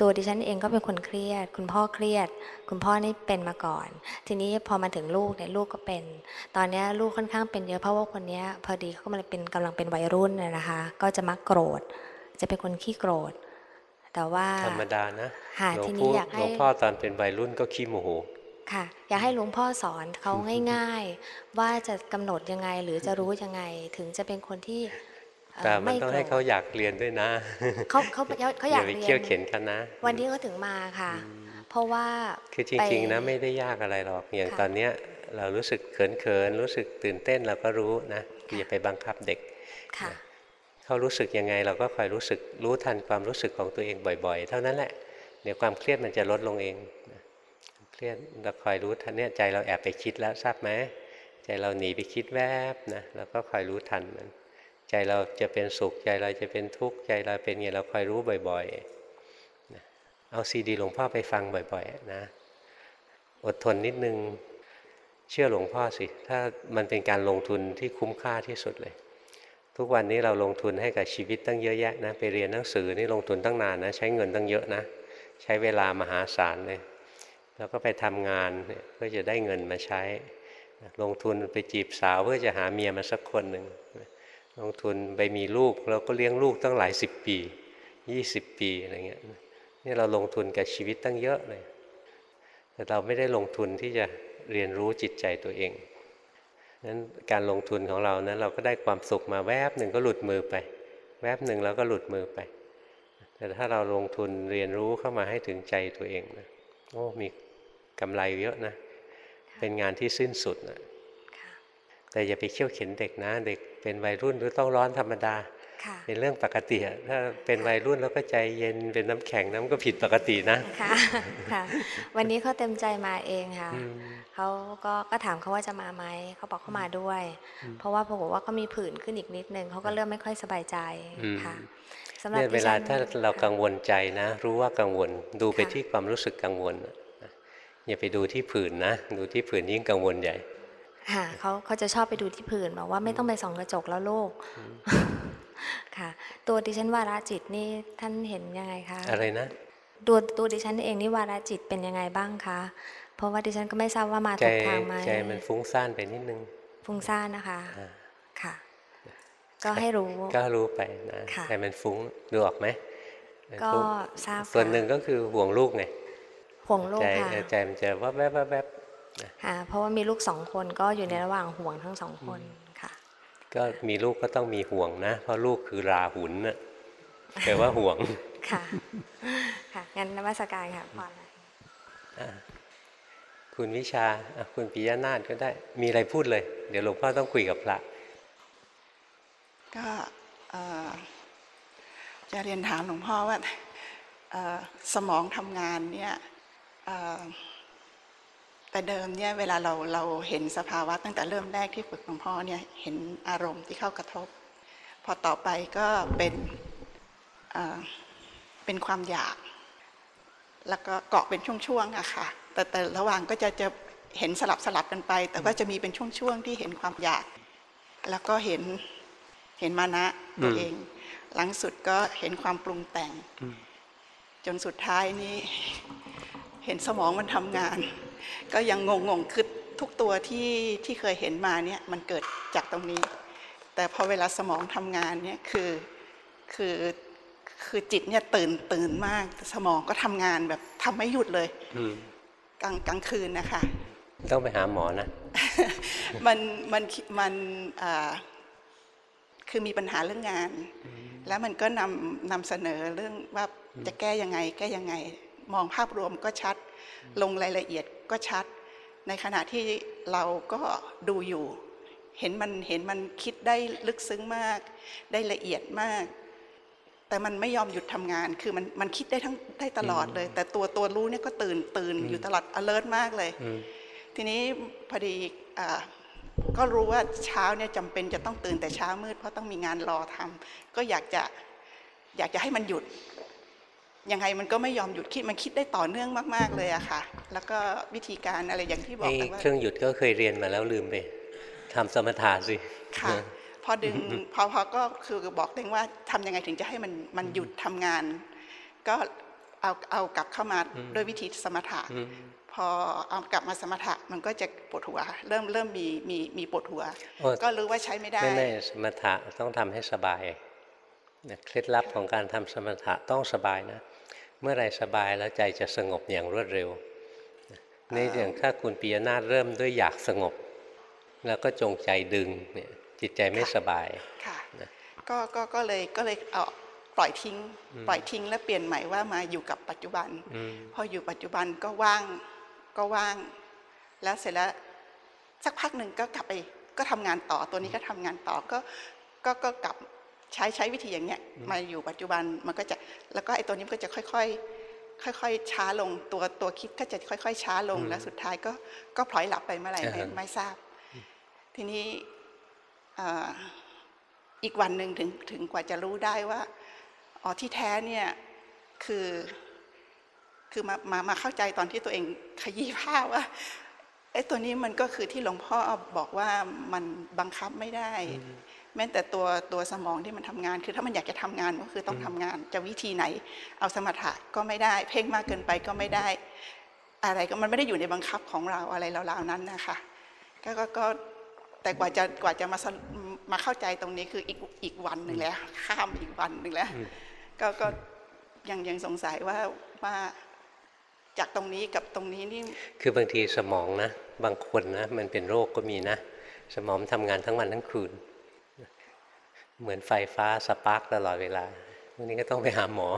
ตัวดิฉันเองก็เป็นคนเครียด คุณพ่อเครียด คุณพ่อนี่เป็นมาก่อน ทีนี้พอมาถึงลูกเนี่ยลูกก็เป็น ตอนเนี้ยลูกค่อนข้างเป็นเยอะเพราะว่าคนเนี้ยพอดีเขากำลังเป็นกำลังเป็นวัยรุ่นน่ะนะคะ ก็จะมักโกรธ จะเป็นคนขี้โกรธ แต่ว่าธรรมดานะค่ะหลวงทีนี้พ่ออยากให้หลวงพ่อตอนเป็นวัยรุ่นก็ขี้โมโห ค่ะ อยากให้หลวงพ่อสอนเขาง่าย ๆ ว่าจะกำหนดยังไงหรือจะรู้ยังไง ถึงจะเป็นคนที่เอ่อแต่มันต้องให้โกรเขาธอยากเรียนด้วยนะเขาเขาเขาอยากไปเรียนเขี่ยวเข็นกันนะ วันนี้เขาถึงมาค่ะ เพราะว่าคือจไปริงๆนะไม่ได้ยากอะไรหรอกอย่างค่ะตอนเนี้ยเรารู้สึกเขินๆรู้สึกตื่นเต้นเราก็รู้นะอย่าไปบังคับเด็กค่ะเขารู้สึกยังไงเราก็คอยรู้สึกรู้ทันความรู้สึกของตัวเองบ่อย ๆ เท่านั้นแหละเดี๋ยวความเครียดมันจะลดลงเองนะ เครียดเราคอยรู้ทันเนี่ยใจเราแอบไปคิดแล้วทราบไหมใจเราหนีไปคิดแวบนะเราก็คอยรู้ทันมัน ใจเราจะเป็นสุขใจเราจะเป็นทุกข์ใจเราเป็นไงเราคอยรู้บ่อยๆเอาซีดีหลวงพ่อไปฟังบ่อยๆนะอดทนนิดนึงเชื่อหลวงพ่อสิ ถ้ามันเป็นการลงทุนที่คุ้มค่าที่สุดเลย ทุกวันนี้เราลงทุนให้กับชีวิตตั้งเยอะแยะนะ ไปเรียนหนังสือนี่ลงทุนตั้งนานนะ ใช้เงินตั้งเยอะนะ ใช้เวลามหาศาลเลย แล้วก็ไปทำงานเพื่อจะได้เงินมาใช้ ลงทุนไปจีบสาวเพื่อจะหาเมียมาสักคนหนึ่งลงทุนไปมีลูกแล้วก็เลี้ยงลูกตั้งหลายสิบปียี่สิบปีอะไรเงี้ยนี่เราลงทุนกับชีวิตตั้งเยอะเลย แต่เราไม่ได้ลงทุนที่จะเรียนรู้จิตใจตัวเองนั้นการลงทุนของเรานั้นเราก็ได้ความสุขมาแวบหนึ่งก็หลุดมือไป แวบหนึ่งแล้วก็หลุดมือไป แต่ถ้าเราลงทุนเรียนรู้เข้ามาให้ถึงใจตัวเองนะโอ้มี กำไรเยอะนะ เป็นงานที่สิ้นสุดนะค่ะแต่อย่าไปเขี่ยวเข็นเด็กนะ เด็กเป็นวัยรุ่นหรือต้องร้อนธรรมดาค่ะเป็นเรื่องปกติอะถ้าเป็นวัยรุ่นแล้วก็ใจเย็นเป็นน้ำแข็งน้ำก็ผิดปกตินะค่ะค่ะ วันนี้เขาเต็มใจมาเองค่ะอืมเขาก็ก็ถามเขาว่าจะมาไหมเขาบอกเขามาด้วย เพราะว่าปรากฏว่าเขามีผื่นขึ้นอีกนิดนึงเขาก็เริ่มไม่ค่อยสบายใจอืมค่ะสำหรับเนี่ยดิเวลาฉันถ้าเรากังวลใจนะ รู้ว่ากังวลดูไปค่ะที่ความรู้สึกกังวลนะ อย่าไปดูที่ผื่นนะ ดูที่ผื่นยิ่งกังวลใหญ่ค่ะเขาเขาจะชอบไปดูที่ผื่นบอกว่าไม่ต้องไปส่องกระจกแล้วลูกค่ะ ตัวดิฉันวาระจิตนี่ท่านเห็นยังไงคะอะไรนะตัวตัวดิฉันเองนี่วาระจิตเป็นยังไงบ้างคะเพราะว่าดิฉันก็ไม่ทราบว่ามาใจถูกทางไหมใจมันฟุ้งซ่านไปนิดนึง ฟุ้งซ่านนะคะอ่าค่ะ ก็ให้รู้ก็รู้ไปนะค่ะใจมันฟุ้งดูออกไหมก็ฟุ้งทราบส่วนค่ะหนึ่งก็คือห่วงลูกไง ห่วงลูกใจค่ะเออใจมันจะว่าแวบแวบแวบค่ะเพราะว่ามีลูกสองคนก็อยู่ในระหว่างห่วงทั้งสองคนค่ะ ก็มีลูกก็ต้องมีห่วงนะ เพราะลูกคือราหุนน่ะแปลว่าห่วงค่ะ ค่ะงั้นนมัสการค่ะพอแล้วอะคุณวิชาอะคุณปิยนาถก็ได้มีอะไรพูดเลย เดี๋ยวหลวงพ่อต้องคุยกับพระ ก็เอ่อจะเรียนถามหลวงพ่อว่าเอ่อสมองทำงานเนี่ยเอ่อ แต่เดิมเนี่ยเวลาเราเราเห็นสภาวะตั้งแต่เริ่มแรกที่ฝึกหลวงพ่อเนี่ยเห็นอารมณ์ที่เข้ากระทบ พอต่อไปก็เป็นเอ่อเป็นความอยาก แล้วก็เกาะเป็นช่วงๆอะค่ะแต่แต่ระหว่างก็จะจะเห็นสลับสลับกันไป แต่ว่าจะมีเป็นช่วงๆที่เห็นความอยาก แล้วก็เห็นเห็นมานะตัวเอง หลังสุดก็เห็นความปรุงแต่ง จนสุดท้ายนี้ เห็นสมองมันทำงาน ก็ยังงงๆคือทุกตัวที่ที่เคยเห็นมาเนี่ยมันเกิดจากตรงนี้ แต่พอเวลาสมองทำงานเนี่ยคือคือคือจิตเนี่ยตื่นตื่นมากแต่สมองก็ทำงานแบบทำไม่หยุดเลยอืมกลางกลางคืนนะคะต้องไปหาหมอนะ มันมันมันอ่าคือมีปัญหาเรื่องงาน แล้วมันก็นำนำเสนอเรื่องว่าจะแก้ยังไง แก้ยังไง มองภาพรวมก็ชัด ลงรายละเอียดก็ชัด ในขณะที่เราก็ดูอยู่ เห็นมันเห็นมันคิดได้ลึกซึ้งมาก ได้ละเอียดมาก แต่มันไม่ยอมหยุดทำงาน คือมันมันคิดได้ทั้งได้ตลอดเลย แต่ตัวตัวรู้เนี่ยก็ตื่นตื่นอยู่ตลอด alert มากเลยอืมทีนี้พอดีอ่าก็รู้ว่าเช้าเนี่ยจำเป็นจะต้องตื่นแต่เช้ามืดเพราะต้องมีงานรอทำก็อยากจะอยากจะให้มันหยุด ยังไงมันก็ไม่ยอมหยุดคิดมันคิดได้ต่อเนื่องมาก ๆเลยอะค่ะ แล้วก็วิธีการอะไรอย่างที่บอกไอ้ไปว่าเครื่องหยุดก็เคยเรียนมาแล้วลืมไปทำสมถะสิค่ะพอดึงพอพอก็คือบอกเองว่าทำยังไงถึงจะให้มันมันหยุดทำงาน ก็เอาเอากลับเข้ามาด้วยวิธีสมถะอืมพอเอากลับมาสมถะมันก็จะปวดหัว เริ่มเริ่มมีมีมีปวดหัวโอ้ก็รู้ว่าใช้ไม่ได้ไม่ไม่สมถะต้องทำให้สบายนะเคล็ดลับของการทำสมถะต้องสบายนะ เมื่อไหรสบายแล้วใจจะสงบอย่างรวดเร็วนี่อย่างถ้าคุณปียนาถเริ่มด้วยอยากสงบ แล้วก็จงใจดึงเนี่ยจิตใจไม่สบายค่ะนะก็ก็ก็เลยก็เลยเอาปล่อยทิ้ง ปล่อยทิ้งแล้วเปลี่ยนใหม่ว่ามาอยู่กับปัจจุบันอืมพออยู่ปัจจุบันก็ว่างก็ว่าง แล้วเสร็จแล้วสักพักหนึ่งก็กลับไปก็ทำงานต่อตัวนี้ก็ทำงานต่อก็ก็ก็กลับ ใช้ใช้วิธีอย่างเนี้ยมาอยู่ปัจจุบันมันก็จะแล้วก็ไอ้ตัวนี้มันก็จะค่อย ๆ ค่อย ๆ ช้าลงตัวตัวคิดก็จะค่อย ๆ ช้าลงแล้วสุดท้ายก็ก็พลอยหลับไปเมื่อไหร่ไม่อ่าฮะไม่ทราบ ทีนี้อ่าอีกวันหนึ่งถึงถึงกว่าจะรู้ได้ว่าอ๋อที่แท้เนี่ยคือคือมามามาเข้าใจตอนที่ตัวเองขยี้ผ้าว่าไอ้ตัวนี้มันก็คือที่หลวงพ่อบอกว่ามันบังคับไม่ได้แม้แต่ตัวตัวสมองที่มันทำงาน คือถ้ามันอยากจะทำงานก็คือต้องทำงาน จะวิธีไหน เอาสมถะก็ไม่ได้ เพ่งมากเกินไปก็ไม่ได้ อะไรก็มันไม่ได้อยู่ในบังคับของเราอะไรเราๆนั้นนะคะก็ก็ก็แต่กว่าจะกว่าจะมาสรุปมาเข้าใจตรงนี้คืออีกอีกวันหนึ่งแล้ว ข้ามอีกวันหนึ่งแล้ว ก็ก็ยังยังสงสัยว่าว่าจากตรงนี้กับตรงนี้นี่ คือบางทีสมองนะ บางคนนะ มันเป็นโรคก็มีนะ สมองทำงานทั้งวันทั้งคืน เหมือนไฟฟ้าสปาร์กตลอดเวลาวันนี้ก็ต้องไปหาหมอ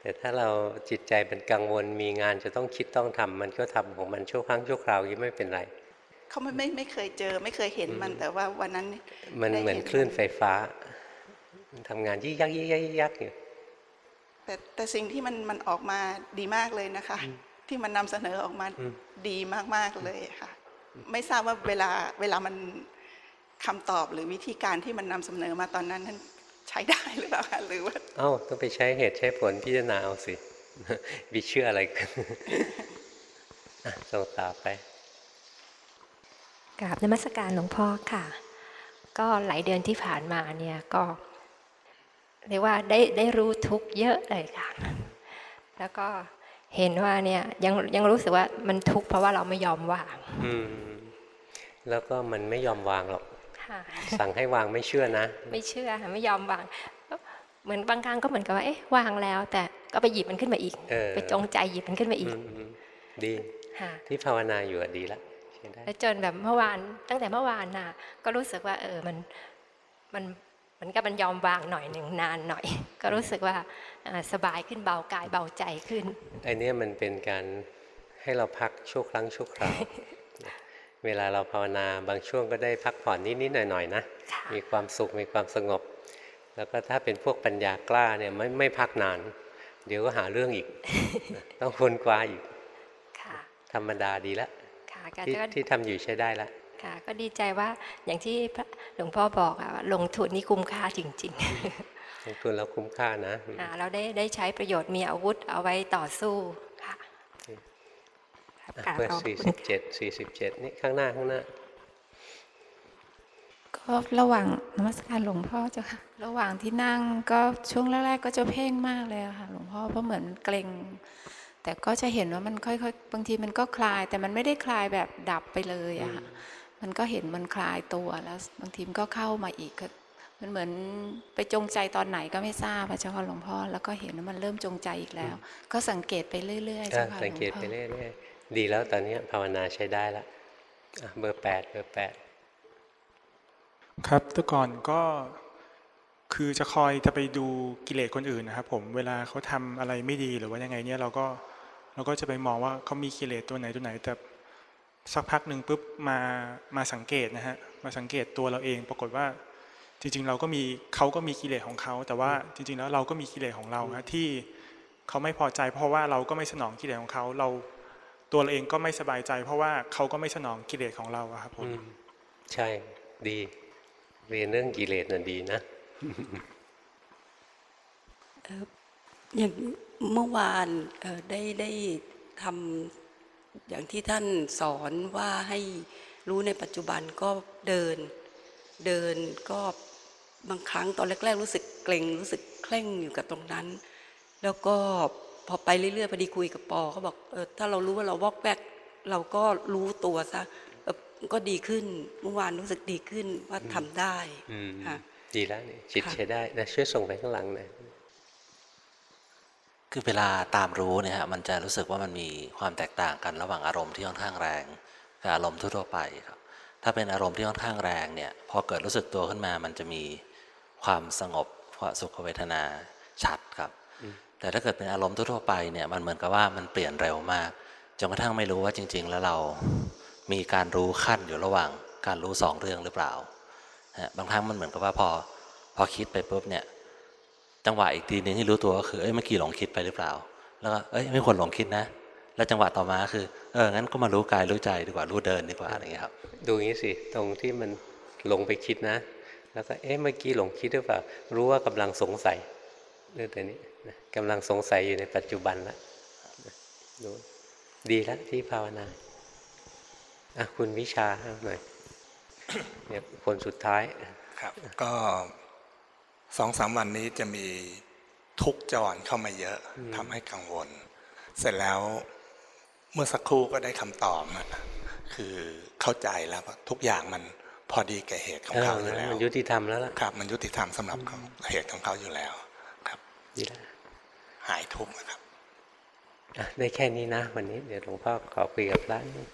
แต่ถ้าเราจิตใจเป็นกังวลมีงานจะต้องคิดต้องทำมันก็ทำของมันชั่วครั้งชั่วคราวยังไม่เป็นไรเขาไม่ไม่ไม่เคยเจอไม่เคยเห็นมันแต่ว่าวันนั้น มันได้เหมือนห็คลื่นไฟฟ้ามันทำงานยิ่งยักยิ่งยักยิ่งยักอยู่แต่แต่สิ่งที่มันมันออกมาดีมากเลยนะคะ ที่มันนำเสนอออกมาดีมากๆเลยค่ะ ไม่ทราบว่าเวลาเวลามัน คำตอบหรือวิธีการที่มันนำเสนอมาตอนนั้นนั้นใช้ได้หรือเปล่าคะหรือว่าเอ้าต้องไปใช้เหตุใช้ผลพิจารณาเอาสิวิเชื่ออะไรกันอะส่งต่อไปกราบนมัสการหลวงพ่อค่ะ ก็หลายเดือนที่ผ่านมาเนี่ยก็เรียกว่าได้ได้รู้ทุกข์เยอะเลยค่ะ แล้วก็เห็นว่าเนี่ยยังยังรู้สึกว่ามันทุกข์เพราะว่าเราไม่ยอมวาง อืม แล้วก็มันไม่ยอมวางหรอก ค่ะ สั่งให้วางไม่เชื่อนะ ไม่เชื่อค่ะไม่ยอมวาง เหมือนบางครั้งก็เหมือนกับว่าเอ๊ะวางแล้ว แต่ก็ไปหยิบมันขึ้นมาอีกเออไปจงใจหยิบมันขึ้นมาอือีกมอืมดีค่ะที่ภาวนาอยู่อะดีละใช้ได้แล้วจนแบบเมื่อวานตั้งแต่เมื่อวานน่ะ ก็รู้สึกว่า เออมันมันเหมือนกับมันยอมวางหน่อยหนึ่งนานหน่อย ก็รู้สึกว่าอ่าสบายขึ้นเบากายเบาใจขึ้นไอเนี้ยมันเป็นการให้เราพักชั่วครั้งชั่วคราว เวลาเราภาวนาบางช่วงก็ได้พักผ่อนนิดๆหน่อยๆนะค่ะมีความสุขมีความสงบ แล้วก็ถ้าเป็นพวกปัญญากล้าเนี่ยไม่ไม่พักนาน เดี๋ยวก็หาเรื่องอีก ต้องคนกว่าอีกค่ะธรรมดาดีละค่ะก็ที่ก็ที่ทำอยู่ใช้ได้ละค่ะก็ดีใจว่าอย่างที่พระหลวงพ่อบอกอะว่าลงทุนนี่คุ้มค่าจริงลงทุนแล้วคุ้มค่านะอ่าเราได้ได้ใช้ประโยชน์มีอาวุธเอาไว้ต่อสู้ค่ะครับ อะ กราบ เบอขอบร์สี่คุสิณบเจ็ดสี่สิบเจ็ดนี่ข้างหน้าข้างหน้า ก็ระหว่างนมัสการหลวงพ่อเจ้าค่ะ ระหว่างที่นั่งก็ช่วงแรกๆก็จะเพ่งมากเลยอะค่ะ หลวงพ่อเพราะเหมือนเกรงแต่ก็จะเห็นว่ามันค่อยๆ บางทีมันก็คลาย แต่มันไม่ได้คลายแบบดับไปเลยอะค่ะ มันก็เห็นมันคลายตัวแล้ว บางทีมันก็เข้ามาอีกก็มันเหมือนไปจงใจตอนไหนก็ไม่ทราบอะเจ้าค่ะหลวงพ่อ แล้วก็เห็นว่ามันเริ่มจงใจอีกแล้ว ก็สังเกตไปเรื่อยๆก็เจ้าค่ะหลสัวงงเกตพ่ไปอเรื่อยๆ ดีแล้วตอนนี้ภาวนาใช้ได้และอะเบอร์แปดเบอร์แปดครับแต่ก่อนก็คือจะคอยจะไปดูกิเลสคนอื่นนะครับ ผมเวลาเขาทำอะไรไม่ดีหรือว่ายังไงเนี่ยเราก็เราก็จะไปมองว่าเขามีกิเลสตัวไหนตัวไหน แต่สักพักหนึ่งปุ๊บมามาสังเกตนะฮะมาสังเกตตัวเราเอง ปรากฏว่า จริง ๆ เราก็มีเขาก็มีกิเลสของเขาแต่ว่าจริง ๆ แล้วเราก็มีกิเลสของเราฮะที่เขาไม่พอใจ เพราะว่าเราก็ไม่สนองกิเลสของเขาเรา ตัวเราเองก็ไม่สบายใจ เพราะว่าเขาก็ไม่สนองกิเลสของเราอะครับผมอืมใช่ดีเรียนเรื่องกิเลสน่ะดีนะอย่างเมื่อวานเอ่อได้ได้ทำอย่างที่ท่านสอนว่าให้รู้ในปัจจุบันก็เดิน เดินก็บางครั้งตอนแรกๆรู้สึกเกรงรู้สึกเคร่งอยู่กับตรงนั้น แล้วก็ พอไปเรื่อยๆพอดีคุยกับปอเขาบอกเออถ้าเรารู้ว่าเราวอกแวกเราก็รู้ตัวซะเออก็ดีขึ้นเมื่อวานรู้สึกดีขึ้นว่าทำได้อืมค่ะดีแล้วนี่จิตค่ะใช้ได้นะช่วยส่งไปข้างหลังหน่อยคือเวลาตามรู้เนี่ยฮะมันจะรู้สึกว่ามันมีความแตกต่างกันระหว่างอารมณ์ที่ค่อนข้างแรงกับอารมณ์ทั่วๆไปครับ ถ้าเป็นอารมณ์ที่ค่อนข้างแรงเนี่ยพอเกิดรู้สึกตัวขึ้นมามันจะมีความสงบความสุขเวทนาชัดครับ แต่ถ้าเกิดเป็นอารมณ์ทั่วไปเนี่ยมันเหมือนกับว่ามันเปลี่ยนเร็วมากจนกระทั่งไม่รู้ว่าจริง ๆ แล้วเรามีการรู้ขั้นอยู่ระหว่างการรู้สองเรื่องหรือเปล่าบางครั้งมันเหมือนกับว่าพอพอคิดไปปุ๊บเนี่ยจังหวะอีกทีหนึงที่รู้ตัวก็คือเอ้ยเมื่อกี้หลงคิดไปหรือเปล่า แล้วก็เอ้ยไม่ควรหลงคิดนะ แล้วจังหวะต่อมาคือเอองั้นก็มารู้กายรู้ใจดีกว่ารู้เดินดีกว่าอะไรอย่างเงี้ยครับ ดูงี้สิตรงที่มันหลงไปคิดนะ แล้วก็เอ๊ะเมื่อกี้หลงคิดหรือเปล่า รู้ว่ากำลังสงสัยเรื่องตัวนี้ กำลังสงสัยอยู่ในปัจจุบันแล้วนะดูดีแล้วที่ภาวนาอะคุณวิชาเอาหน่อยเนี่ยคนสุดท้ายครับ ก็สองสามวันนี้จะมีทุกข์จรเข้ามาเยอะทำให้กังวล เสร็จแล้วเมื่อสักครู่ก็ได้คำตอบอะคือเข้าใจแล้วว่าทุกอย่างมันพอดีแก่เหตุของเขาอยู่แล้วมันยุติธรรมแล้วล่ะครับ มันยุติธรรมสำหรับเขาเหตุของเขาอยู่แล้ว ครับดีแล้ว หายทุกข์นะครับได้แค่นี้นะ วันนี้เดี๋ยวหลวงพ่อขอคุยกับพระนิดนึง